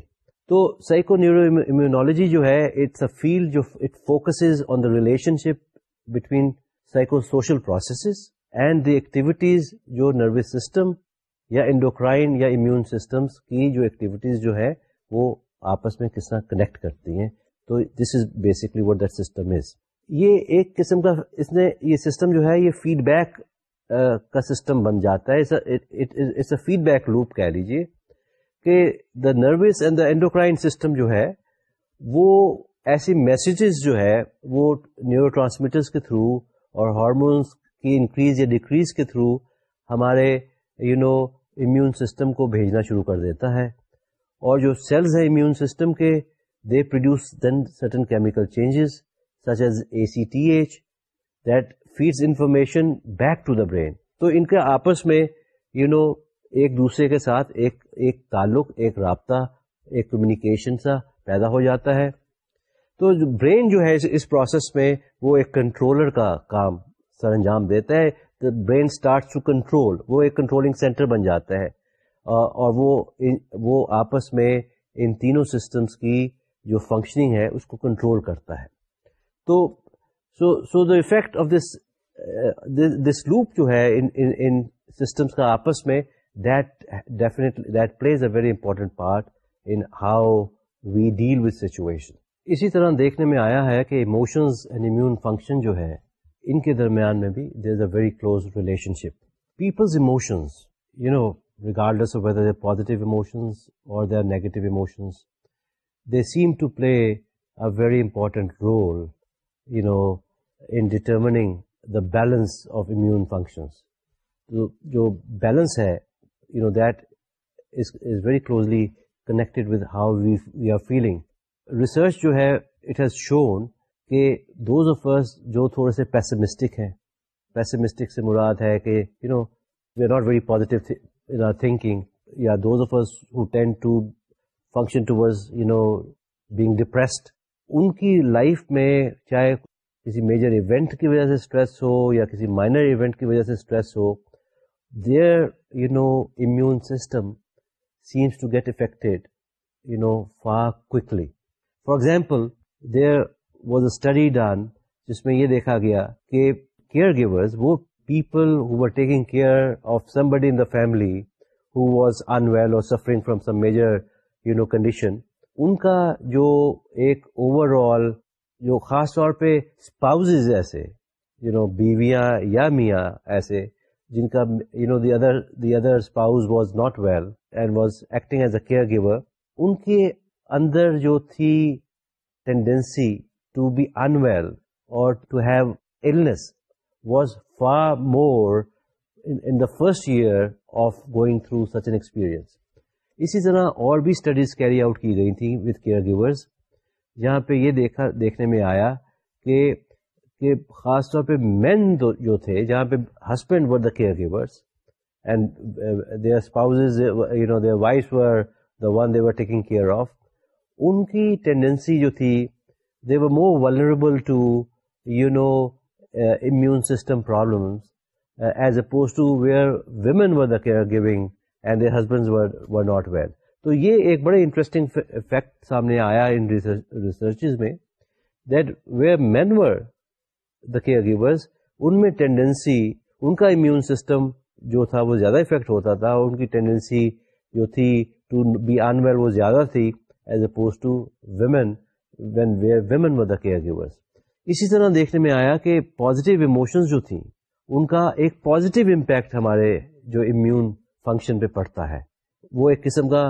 تو سائیکو نیورو امیونالوجی جو ہے اٹس اے فیلڈ جو it focuses on the relationship between psychosocial processes and the activities جو نروس سسٹم یا انڈوکرائن یا امیون سسٹمس کی جو ایکٹیویٹیز جو ہے وہ آپس میں کس طرح کنیکٹ کرتی ہیں۔ تو this is basically what that system is یہ ایک قسم کا اس نے یہ سسٹم جو ہے یہ فیڈ بیک کا سسٹم بن جاتا ہے۔ فیڈ بیک لوپ کہہ لیجیے کہ the nervous and the endocrine system جو ہے وہ ایسی میسیجز جو ہے وہ نیورو ٹرانسمیٹرس کے تھرو اور ہارمونس کی انکریز یا ڈیکریز کے تھرو ہمارے یو نو امیون سسٹم کو بھیجنا شروع کر دیتا ہے۔ اور جو سیلز ہیں امیون سسٹم کے they produce then certain chemical changes such as A C T H that feeds information back to the brain تو ان کے آپس میں یو نو ایک دوسرے کے ساتھ ایک ایک تعلق، ایک رابطہ، ایک کمیونیکیشن سا پیدا ہو جاتا ہے۔ تو برین جو ہے اس پروسیس میں وہ ایک کنٹرولر کا کام سر انجام دیتا ہے برین اسٹارٹ ٹو کنٹرول وہ ایک کنٹرولنگ سینٹر بن جاتا ہے۔ اور وہ وہ آپس میں ان تینوں سسٹمس کی جو فنکشننگ ہے اس کو کنٹرول کرتا ہے۔ تو so so the effect of this this loop جو ہے ان سسٹمس کا آپس میں that definitely that plays a very important part in how we deal with situation اسی طرح دیکھنے میں آیا ہے کہ ایموشنز اینڈ امیون فنکشن جو ہے، ان کے درمیان میں بھی there is a very close relationship peoples emotions you know regardless of whether positive emotions اور they are negative emotions they seem to play a very important role you know in determining the balance of immune functions جو بیلنس ہے you know that is very closely connected with how we we are feeling research جو ہے اٹ ہیز شون کہ دوز آف اس جو تھوڑے سے پیسمسٹک ہیں پیسمسٹک سے مراد ہے کہ you know we are not very positive thinking یا those of us who tend to function towards you know being depressed ان کی لائف میں چاہے کسی میجر ایونٹ کی وجہ سے اسٹریس ہو یا کسی مائنر ایونٹ کی وجہ سے stress who there you know immune system seems to get affected you know far quickly for example there was a study done جس میں یہ دیکھا گیا کہ کیئر گیورز وہ people who are taking care of somebody in the family who was unwell اور suffering from some major you know condition ان کا جو ایک اوور آل جو خاص طور پہ اسپاؤز ایسے یو نو بیویاں یا میاں ایسے، جن کا you know the other the other spouse was not well and was acting as a caregiver ان کے اندر جو تھی tendency to be unwell اور to have illness was far more in the first year of going through such an experience اسی طرح اور بھی اسٹڈیز کیری آؤٹ کی گئی تھیں وتھ کیئر گیورز جہاں پہ یہ دیکھا، دیکھنے میں آیا کہ کہ خاص طور پہ مین جو تھے، جہاں پہ husband were the caregivers and their spouse you know their wife were the one they were taking care of ان کی ٹینڈنسی جو تھی they were more vulnerable to you know immune system problem as opposed to where women were the caregiving and their husband were not well تو یہ ایک بڑے انٹرسٹنگ فیکٹ سامنے آیا ان ریسرچز میں that where men were the caregivers ان میں ٹینڈنسی ان کا امیون سسٹم جو تھا وہ زیادہ افیکٹ ہوتا تھا ان کی ٹینڈنسی جو تھی ٹو بی ان ویل وہ زیادہ تھی. As opposed to women when were women were the caregivers اسی طرح دیکھنے میں آیا کہ پازیٹیو ایموشنز جو تھیں، ان کا ایک پازیٹیو امپیکٹ ہمارے جو امیون فنکشن پہ پڑتا ہے. وہ ایک قسم کا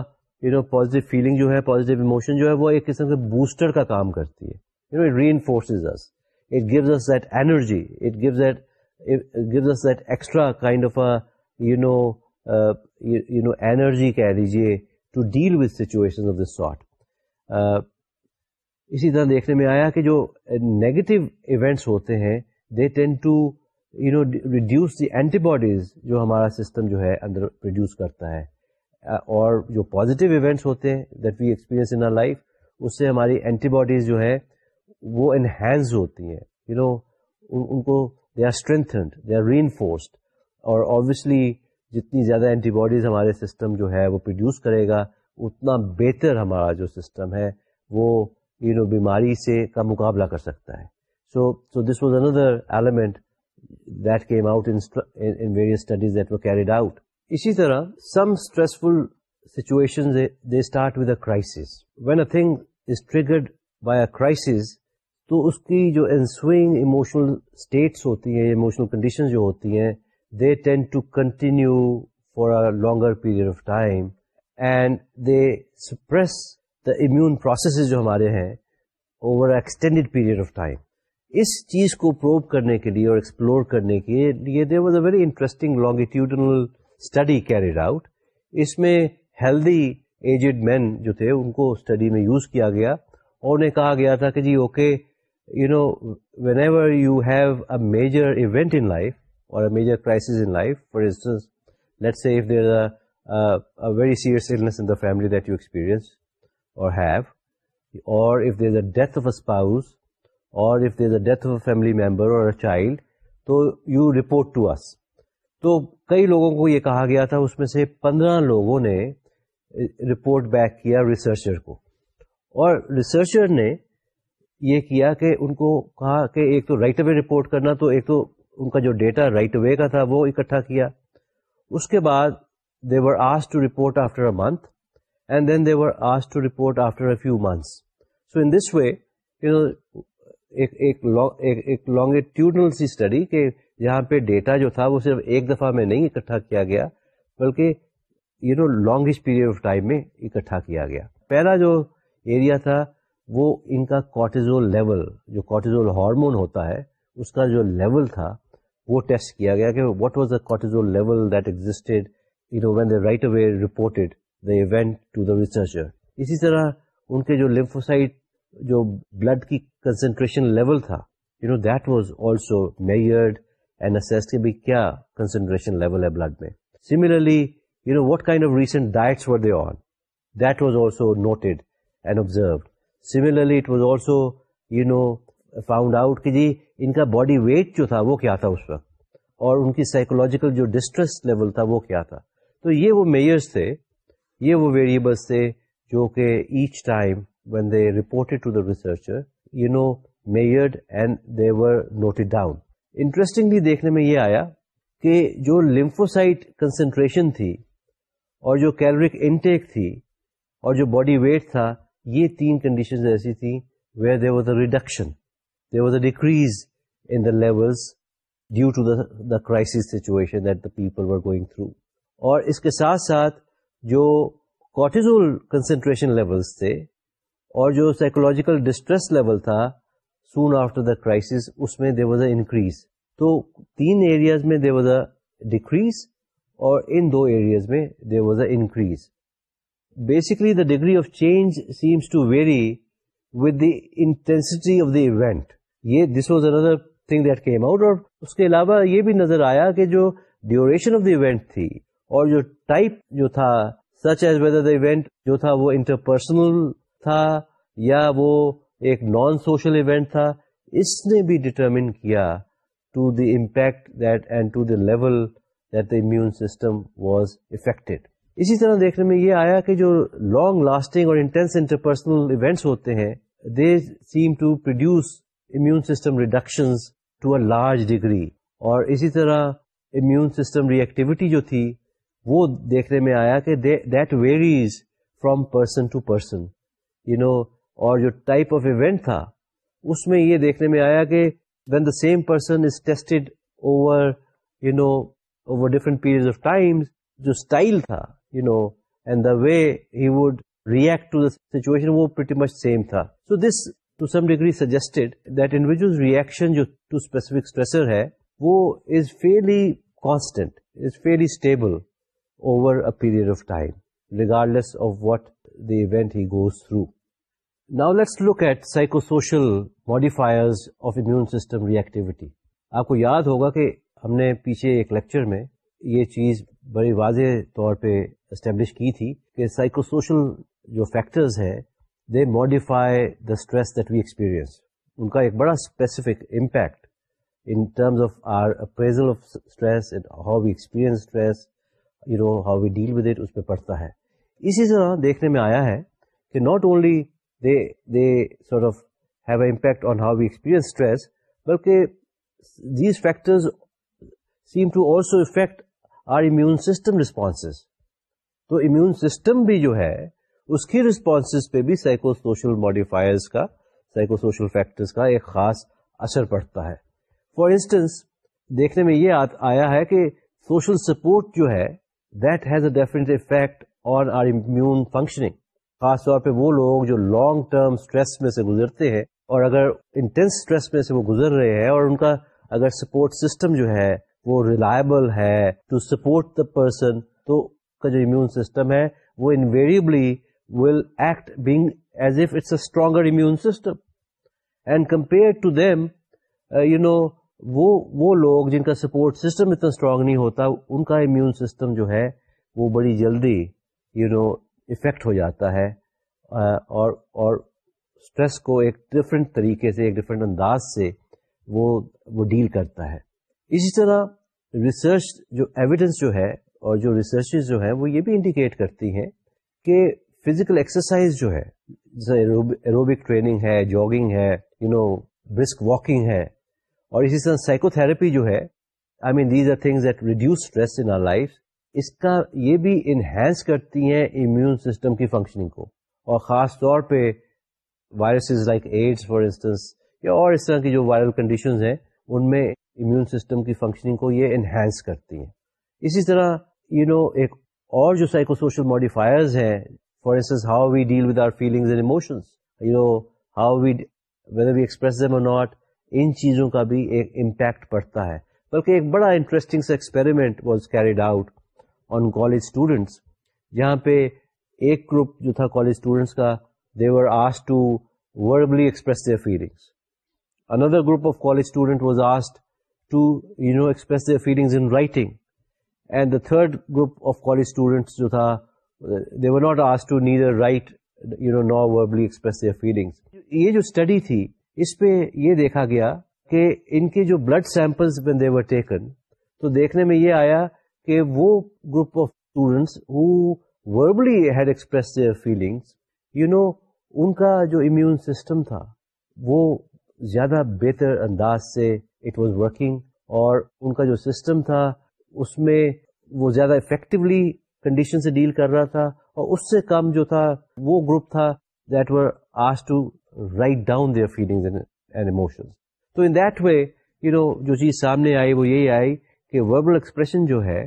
یو نو پازیٹیو فیلنگ جو ہے پازیٹیو ایموشن جو ہے، وہ ایک قسم کے بوسٹر کا کام کرتی ہے. You know reinforces us it gives us that energy it gives that gives us that extra kind of you know you know energy کہہ دیجیے to deal with situation of this sort اسی طرح دیکھنے میں آیا کہ جو نیگیٹو ایونٹس ہوتے ہیں they tend to you know reduce the antibodies جو ہمارا سسٹم جو ہے اندر پروڈیوس کرتا ہے۔ اور جو پازیٹیو ایونٹس ہوتے ہیں that we experience in life اس سے ہماری اینٹی باڈیز جو ہے وہ انہینس ہوتی ہیں۔ یو نو ان کو they are strengthened they are reinforced اور آبویسلی جتنی زیادہ اینٹی باڈیز ہمارے سسٹم جو ہے وہ پروڈیوس کرے گا اتنا بہتر ہمارا جو سسٹم ہے، وہ یو نو بیماری سے کا مقابلہ کر سکتا ہے۔ So so this was another element that came out in various studies that carried out اسی طرح some stressful situation they start with a crisis when a thing is triggered by a crisis تو اس کی جو انسوئنگ ایموشنل اسٹیٹس ہوتی ہیں ایموشنل کنڈیشن جو ہوتی ہیں they tend to continue for a longer period of time and they suppress the immune processes جو ہمارے ہیں over extended period of time اس چیز کو پروو کرنے کے لیے اور ایکسپلور کرنے کے لیے there was a very interesting longitudinal study carried out اس میں ہیلدی ایجڈ مین جو تھے ان کو اسٹڈی میں یوز کیا گیا اور انہیں کہا گیا تھا کہ جی okay you know whenever you have a major event in life اور major crisis in life for instance let say if there very serious illness in the family that you experience or have. Or if there's a death of a spouse or if there's a death of a family member or a child تو یو رپورٹ ٹو اس تو کئی لوگوں کو یہ کہا گیا تھا، اس میں سے پندرہ لوگوں نے رپورٹ بیک کیا ریسرچر کو۔ اور ریسرچر نے یہ کیا کہ ان کو کہا کہ ایک تو رائٹ اوے رپورٹ کرنا تو ایک تو ان کا جو ڈیٹا رائٹ اوے کا تھا وہ اکٹھا کیا۔ اس کے بعد دے ور آس to report after a month and then دے ور آس to report after a few months so in this way you know ایک لانگیٹیوڈنل سی اسٹڈی کہ جہاں پہ ڈیٹا جو تھا وہ صرف ایک دفعہ میں نہیں اکٹھا کیا گیا بلکہ you know longest period of time میں اکٹھا کیا گیا پہلا جو ایریا تھا وہ ان کا کوٹیزول لیول جو کوٹیزول ہارمون ہوتا ہے اس کا جو لیول تھا وہ ٹیسٹ کیا گیا کہ what was the cortisol level that existed you know when the right away reported the event to the researcher اسی طرح ان کے جو لمفوسائٹ جو بلڈ کی کنسنٹریشن لیول تھا you know that was also measured and assessed کہ کیا کنسنٹریشن لیول ہے بلڈ میں. Similarly you know what kind of recent diets were they on that was also noted and observed similarly it was also you know found out کہ جی ان کا باڈی ویٹ جو تھا وہ کیا تھا اس وقت؟ اور ان کی سائیکولوجیکل جو ڈسٹریس لیول تھا وہ کیا تھا؟ تو یہ وہ میئرس تھے، یہ وہ ویریبلس تھے جو کہ each time when they reported to the researcher you know measured and they were noted down interestingly دیکھنے میں یہ آیا کہ جو لمفوسائٹ کنسنٹریشن تھی اور جو کیلورک انٹیک تھی اور جو باڈی ویٹ تھا، یہ تین کنڈیشن ایسی تھیں where there was a reduction there was a decrease in the levels due to the crisis situation that the people were going through اور اس کے ساتھ ساتھ جو کوٹیزول کنسنٹریشن لیولس تھے اور جو سائیکولوجیکل ڈسٹریس لیول تھا سون آفٹر دا کرائسس اس میں دیر واز اے انکریز تو تین ایریاز میں دیر واز اے ڈیکریز اور ان دو ایریاز میں there was a increase basically the degree of change seems to vary with the intensity of the event یہ this was another thing that came out اور اس کے علاوہ یہ بھی نظر آیا کہ جو ڈیوریشن آف دا ایونٹ تھی اور جو ٹائپ جو تھا such as whether the event جو تھا وہ انٹرپرسنل تھا یا وہ ایک نان سوشل ایونٹ تھا، اس نے بھی ڈٹرمن کیا to the impact that and to the level that the immune system was affected اسی طرح دیکھنے میں یہ آیا کہ جو لانگ لاسٹنگ اور انٹینس انٹرپرسنل ایونٹس ہوتے ہیں they seem to produce immune system reduction to a large degree اور اسی طرح امیون سسٹم ری ایکٹیویٹی جو تھی وہ دیکھنے میں آیا کہ that varies from person to person you know اور جو ٹائپ آف ایونٹ تھا، اس میں یہ دیکھنے میں آیا کہ when the same person is tested over you know over different period of time جو اسٹائل تھا you know and the way he would react to the situation وہ مچ سیم تھا. So this to some degree suggested that individual reaction جو ٹو اسپیسیفک اسٹریسر ہے، وہ is fairly constant is fairly stable over a period of time regardless of what the event he goes through now let's look at psychosocial modifiers of immune system reactivity آپ کو یاد ہوگا کہ ہم نے پیچھے ایک لیکچر میں یہ چیز بڑی واضح طور پہ اسٹیبلش کی تھی کہ سائیکو سوشل جو فیکٹرز ہے they modify the stress that we experience ان کا ایک بڑا specific impact in terms of our appraisal of stress how we experience stress you know how we deal with it اس پہ پڑتا ہے۔ اسی طرح دیکھنے میں آیا ہے کہ not only they they sort of have a impact on how we experience stress بلکہ these factors seem to also affect our immune system responses تو امیون سسٹم بھی جو ہے، اس کی ریسپانسز پہ بھی سائیکو سوشل ماڈیفائرز کا سائیکو سوشل فیکٹرز کا ایک خاص اثر پڑتا ہے۔ فار انسٹنس دیکھنے میں یہ آیا ہے کہ سوشل سپورٹ جو ہے that has a different effect on our immune functioning خاص طور پہ وہ لوگ جو لانگ ٹرم اسٹریس میں سے گزرتے ہیں اور اگر انٹینس اسٹریس میں سے وہ گزر رہے ہیں اور ان کا اگر سپورٹ سسٹم جو ہے وہ ریلائبل ہے ٹو سپورٹ دا پرسن تو کا جو امیون سسٹم ہے وہ invariably will act being as if it's a stronger immune system and compare to them you know وہ وہ لوگ جن کا سپورٹ سسٹم اتنا اسٹرانگ نہیں ہوتا، ان کا امیون سسٹم جو ہے، وہ بڑی جلدی یو نو افیکٹ ہو جاتا ہے اور اور اسٹریس کو ایک ڈفرینٹ طریقے سے، ایک ڈفرینٹ انداز سے وہ وہ ڈیل کرتا ہے۔ اسی طرح ریسرچ جو ایویڈنس جو ہے، اور جو ریسرچ جو ہے، وہ یہ بھی انڈیکیٹ کرتی ہیں کہ فزیکل ایکسرسائز جو ہے، جیسے ایروبک ٹریننگ ہے جاگنگ ہے یو نو برسک واکنگ ہے اور اسی طرح سائیکو تھراپی جو ہے I mean these are things that reduce stress in our life اس کا یہ بھی انہینس کرتی ہیں امیون سسٹم کی فنکشننگ کو. اور خاص طور پہ viruses like AIDS for instance یا اور اس طرح کی جو وائرل کنڈیشنز ہیں ان میں امیون سسٹم کی فنکشننگ کو یہ انہینس کرتی ہیں. اسی طرح یو you نو know, ایک اور جو سائیکو سوشل ماڈیفائرز ہیں for instance how we deal with our feelings and emotions you know how we whether we express them or not ان چیزوں کا بھی ایک امپیکٹ پڑتا ہے۔ بلکہ ایک بڑا انٹرسٹنگ سے experiment was carried out on college students جہاں پہ ایک گروپ جو تھا کالج اسٹوڈینٹس کا were as to verbally express their feelings another group of college student was asked to you know express their feelings in writing and the third group of college students جو تھا were not as to neither write you know no verbally express their feelings یہ جو اسٹڈی تھی اس پہ یہ دیکھا گیا کہ ان کے جو blood samples when were taken تو دیکھنے میں یہ آیا کہ وہ group of students verbally had express feelings you know ان کا جو امیون سسٹم تھا وہ زیادہ بہتر انداز سے اٹ واز ورکنگ اور ان کا جو سسٹم تھا اس میں وہ زیادہ افیکٹولی کنڈیشن سے ڈیل کر رہا تھا اور اس سے کم جو تھا وہ گروپ تھا that were as to write down their feelings and emotions تو in that way you know جو چیز سامنے آئی وہ یہی آئی کہ وربل ایکسپریشن جو ہے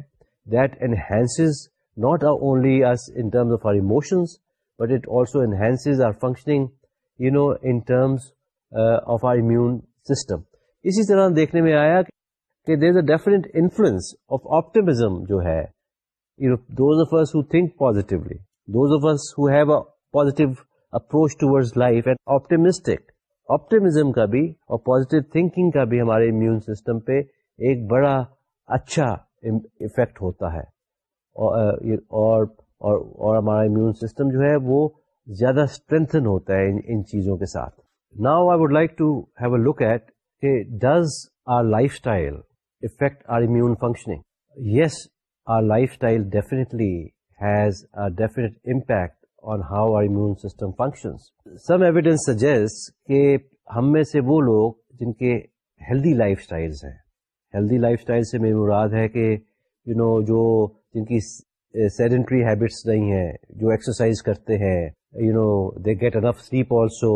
that enhances not only us in terms of our emotions but it also enhances our functioning you know in terms of our immune system اسی طرح دیکھنے میں آیا کہ there is a different influence of optimism جو ہے those of us who think positively those of us who have a positive approach towards life and optimistic optimism کا بھی اور پازیٹیو تھنکنگ کا بھی ہمارے امیون سسٹم پہ ایک بڑا اچھا افیکٹ ہوتا ہے. اور اور اور ہمارا امیون سسٹم جو ہے وہ زیادہ اسٹرینتھن ہوتا ہے ان ان چیزوں کے ساتھ. Now I would like to have a look at کہ does our lifestyle affect our immune functioning yes our lifestyle definitely has a definite impact on how our immune system functions some evidence suggest کہ ہم میں سے وہ لوگ جن کے ہیلدی لائف اسٹائلس ہیں۔ ہیلدی لائف اسٹائل سے میری مراد ہے کہ یو you نو know, جو جن کی سیڈنٹری ہیبٹس eh, نہیں ہیں جو ایکسرسائز کرتے ہیں you know they get enough sleep also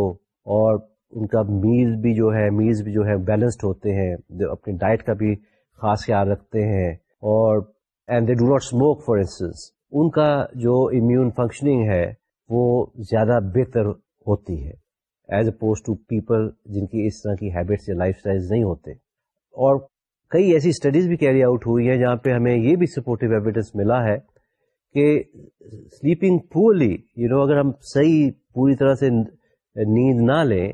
اور ان کا میل بھی جو ہے میلز بھی جو ہے بیلنسڈ ہوتے ہیں۔ اپنی ڈائٹ کا بھی خاص خیال رکھتے ہیں اور and they do not smoke for instance ان کا جو امیون فنکشننگ ہے، وہ زیادہ بہتر ہوتی ہے ایز اپوز ٹو پیپل جن کی اس طرح کی ہیبٹس یا لائف اسٹائل نہیں ہوتے۔ اور کئی ایسی اسٹڈیز بھی کیری آؤٹ ہوئی ہیں جہاں پہ ہمیں یہ بھی سپورٹو ایویڈینس ملا ہے کہ سلیپنگ پورلی یو نو اگر ہم صحیح پوری طرح سے نیند نہ لیں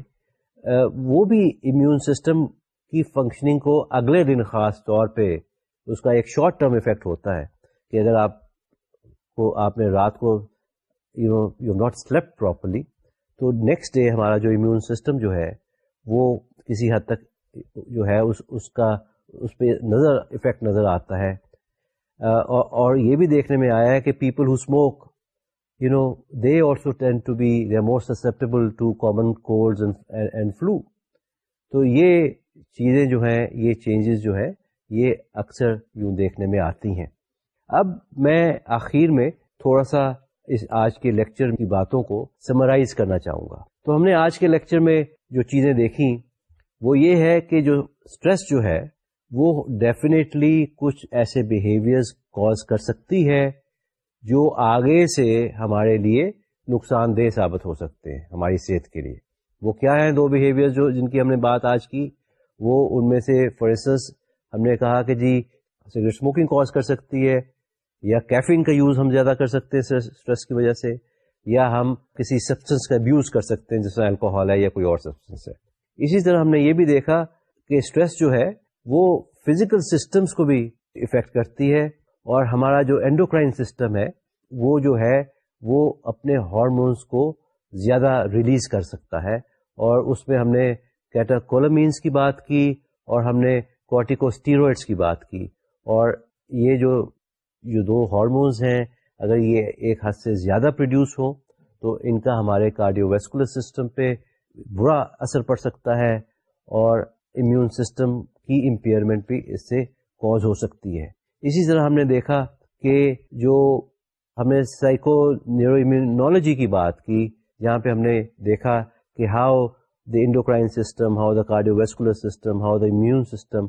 وہ بھی امیون سسٹم کی فنکشننگ کو اگلے دن خاص طور پہ اس کا ایک شارٹ ٹرم افیکٹ ہوتا ہے کہ اگر آپ کو آپ نے رات کو you know you not slept properly تو نیکسٹ ڈے ہمارا جو امیون سسٹم جو ہے وہ کسی حد تک جو ہے اس اس کا اس پہ نظر افیکٹ نظر آتا ہے اور یہ بھی دیکھنے میں آیا ہے کہ people who smoke you know, they also tend to be, they're more susceptible to common colds and, and, and flu. تو یہ چیزیں جو ہیں یہ چینجز جو ہے یہ اکثر یوں دیکھنے میں آتی ہیں اب میں آخر میں تھوڑا سا اس آج کے لیکچر کی باتوں کو سمرائز کرنا چاہوں گا۔ تو ہم نے آج کے لیکچر میں جو چیزیں دیکھی وہ یہ ہے کہ جو اسٹریس جو ہے، وہ ڈیفینیٹلی کچھ ایسے بیہیویئرز کاز کر سکتی ہے جو آگے سے ہمارے لیے نقصان دہ ثابت ہو سکتے ہیں، ہماری صحت کے لیے۔ وہ کیا ہیں دو بیہیویئر جو جن کی ہم نے بات آج کی؟ وہ ان میں سے فار انسٹنس ہم نے کہا کہ جی سگریٹ اسموکنگ کاز کر سکتی ہے۔ یا کیفین کا یوز ہم زیادہ کر سکتے ہیں اسٹریس کی وجہ سے، یا ہم کسی سبسٹنس کا ابیوز کر سکتے ہیں، جس طرح الکوہول ہے یا کوئی اور سبسٹنس ہے۔ اسی طرح ہم نے یہ بھی دیکھا کہ اسٹریس جو ہے، وہ فزیکل سسٹمس کو بھی افیکٹ کرتی ہے، اور ہمارا جو اینڈوکرائن سسٹم ہے، وہ جو ہے، وہ اپنے ہارمونس کو زیادہ ریلیز کر سکتا ہے۔ اور اس میں ہم نے کیٹاکولمینس کی بات کی، اور ہم نے کوٹیکوسٹیروئڈس کی بات کی۔ اور یہ جو جو دو ہارمونز ہیں، اگر یہ ایک حد سے زیادہ پروڈیوس ہو، تو ان کا ہمارے کارڈیو ویسکولر سسٹم پہ برا اثر پڑ سکتا ہے اور امیون سسٹم کی امپیئرمنٹ بھی اس سے کوز ہو سکتی ہے۔ اسی طرح ہم نے دیکھا کہ جو ہم نے سائیکو نیورو امیونالوجی کی بات کی جہاں پہ ہم نے دیکھا کہ how the endocrine system how the cardiovascular system how the immune system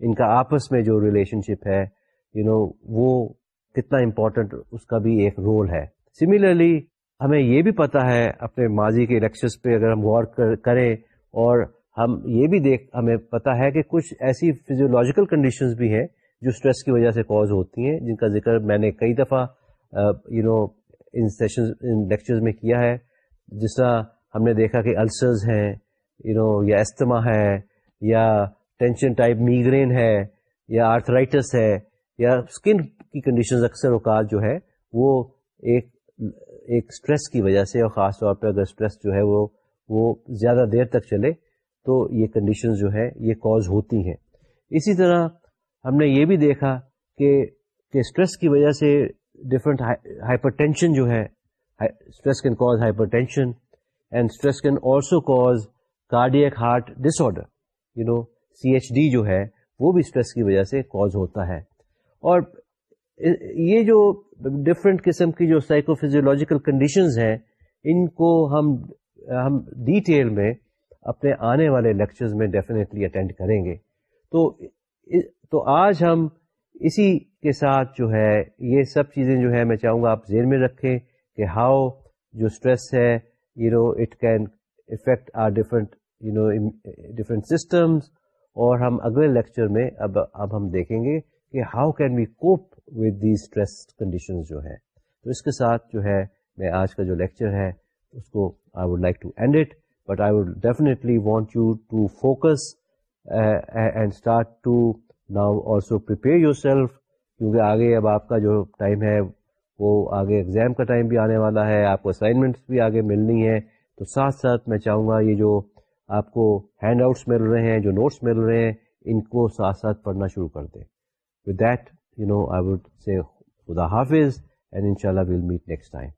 ان کا آپس میں جو ریلیشن شپ ہے یو you نو know, وہ کتنا امپورٹنٹ اس کا بھی ایک رول ہے۔ سملرلی ہمیں یہ بھی پتا ہے اپنے ماضی کے الیکشنس پہ اگر ہم غور کریں اور ہم یہ بھی دیکھ ہمیں پتا ہے کہ کچھ ایسی فزیولوجیکل کنڈیشنز بھی ہیں جو اسٹریس کی وجہ سے کوز ہوتی ہیں جن کا ذکر میں نے کئی دفعہ یو نو ان سیشن ان لیکچرز میں کیا ہے۔ جس طرح ہم نے دیکھا کہ السرز ہیں یو نو یا استما ہے یا ٹینشن ٹائپ میگرین ہے یا آرتھرائٹس ہے۔ یا اسکن کی کنڈیشنز اکثر اوقات جو ہے وہ ایک ایک اسٹریس کی وجہ سے اور خاص طور پہ اگر اسٹریس جو ہے وہ وہ زیادہ دیر تک چلے تو یہ کنڈیشنز جو ہے یہ کاز ہوتی ہیں۔ اسی طرح ہم نے یہ بھی دیکھا کہ کہ اسٹریس کی وجہ سے ڈفرینٹ ہائپر ٹینشن جو ہے stress can cause hypertension and stress can also cause cardiac heart disorder you know C H D جو ہے وہ بھی اسٹریس کی وجہ سے کاز ہوتا ہے۔ اور یہ جو ڈفرینٹ قسم کی جو سائیکو فزیولوجیکل کنڈیشنز ہیں، ان کو ہم ہم ڈیٹیل میں اپنے آنے والے لیکچرز میں ڈیفینیٹلی اٹینڈ کریں گے۔ تو تو آج ہم اسی کے ساتھ جو ہے، یہ سب چیزیں جو ہے میں چاہوں گا آپ ذہن میں رکھیں کہ ہاؤ جو اسٹریس ہے you know it can affect our different you know different systems اور ہم اگلے لیکچر میں اب اب ہم دیکھیں گے۔ کہ how can we cope with the stress condition جو ہے تو اس کے ساتھ جو ہے میں آج کا جو لیکچر ہے اس کو I would like to end it but I would definitely want you to focus and start to now also prepare yourself کیونکہ آگے اب آپ کا جو ٹائم ہے وہ آگے ایگزام کا ٹائم بھی آنے والا ہے، آپ کو اسائنمنٹس بھی آگے ملنی ہے تو ساتھ ساتھ میں چاہوں گا یہ جو آپ کو ہینڈ آؤٹس مل رہے ہیں، جو نوٹس مل رہے ہیں، ان کو ساتھ ساتھ پڑھنا شروع کر دیں. With that you know I would say خدا حافظ اینڈ ان شاء اللہ ول میٹ نیکسٹ ٹائم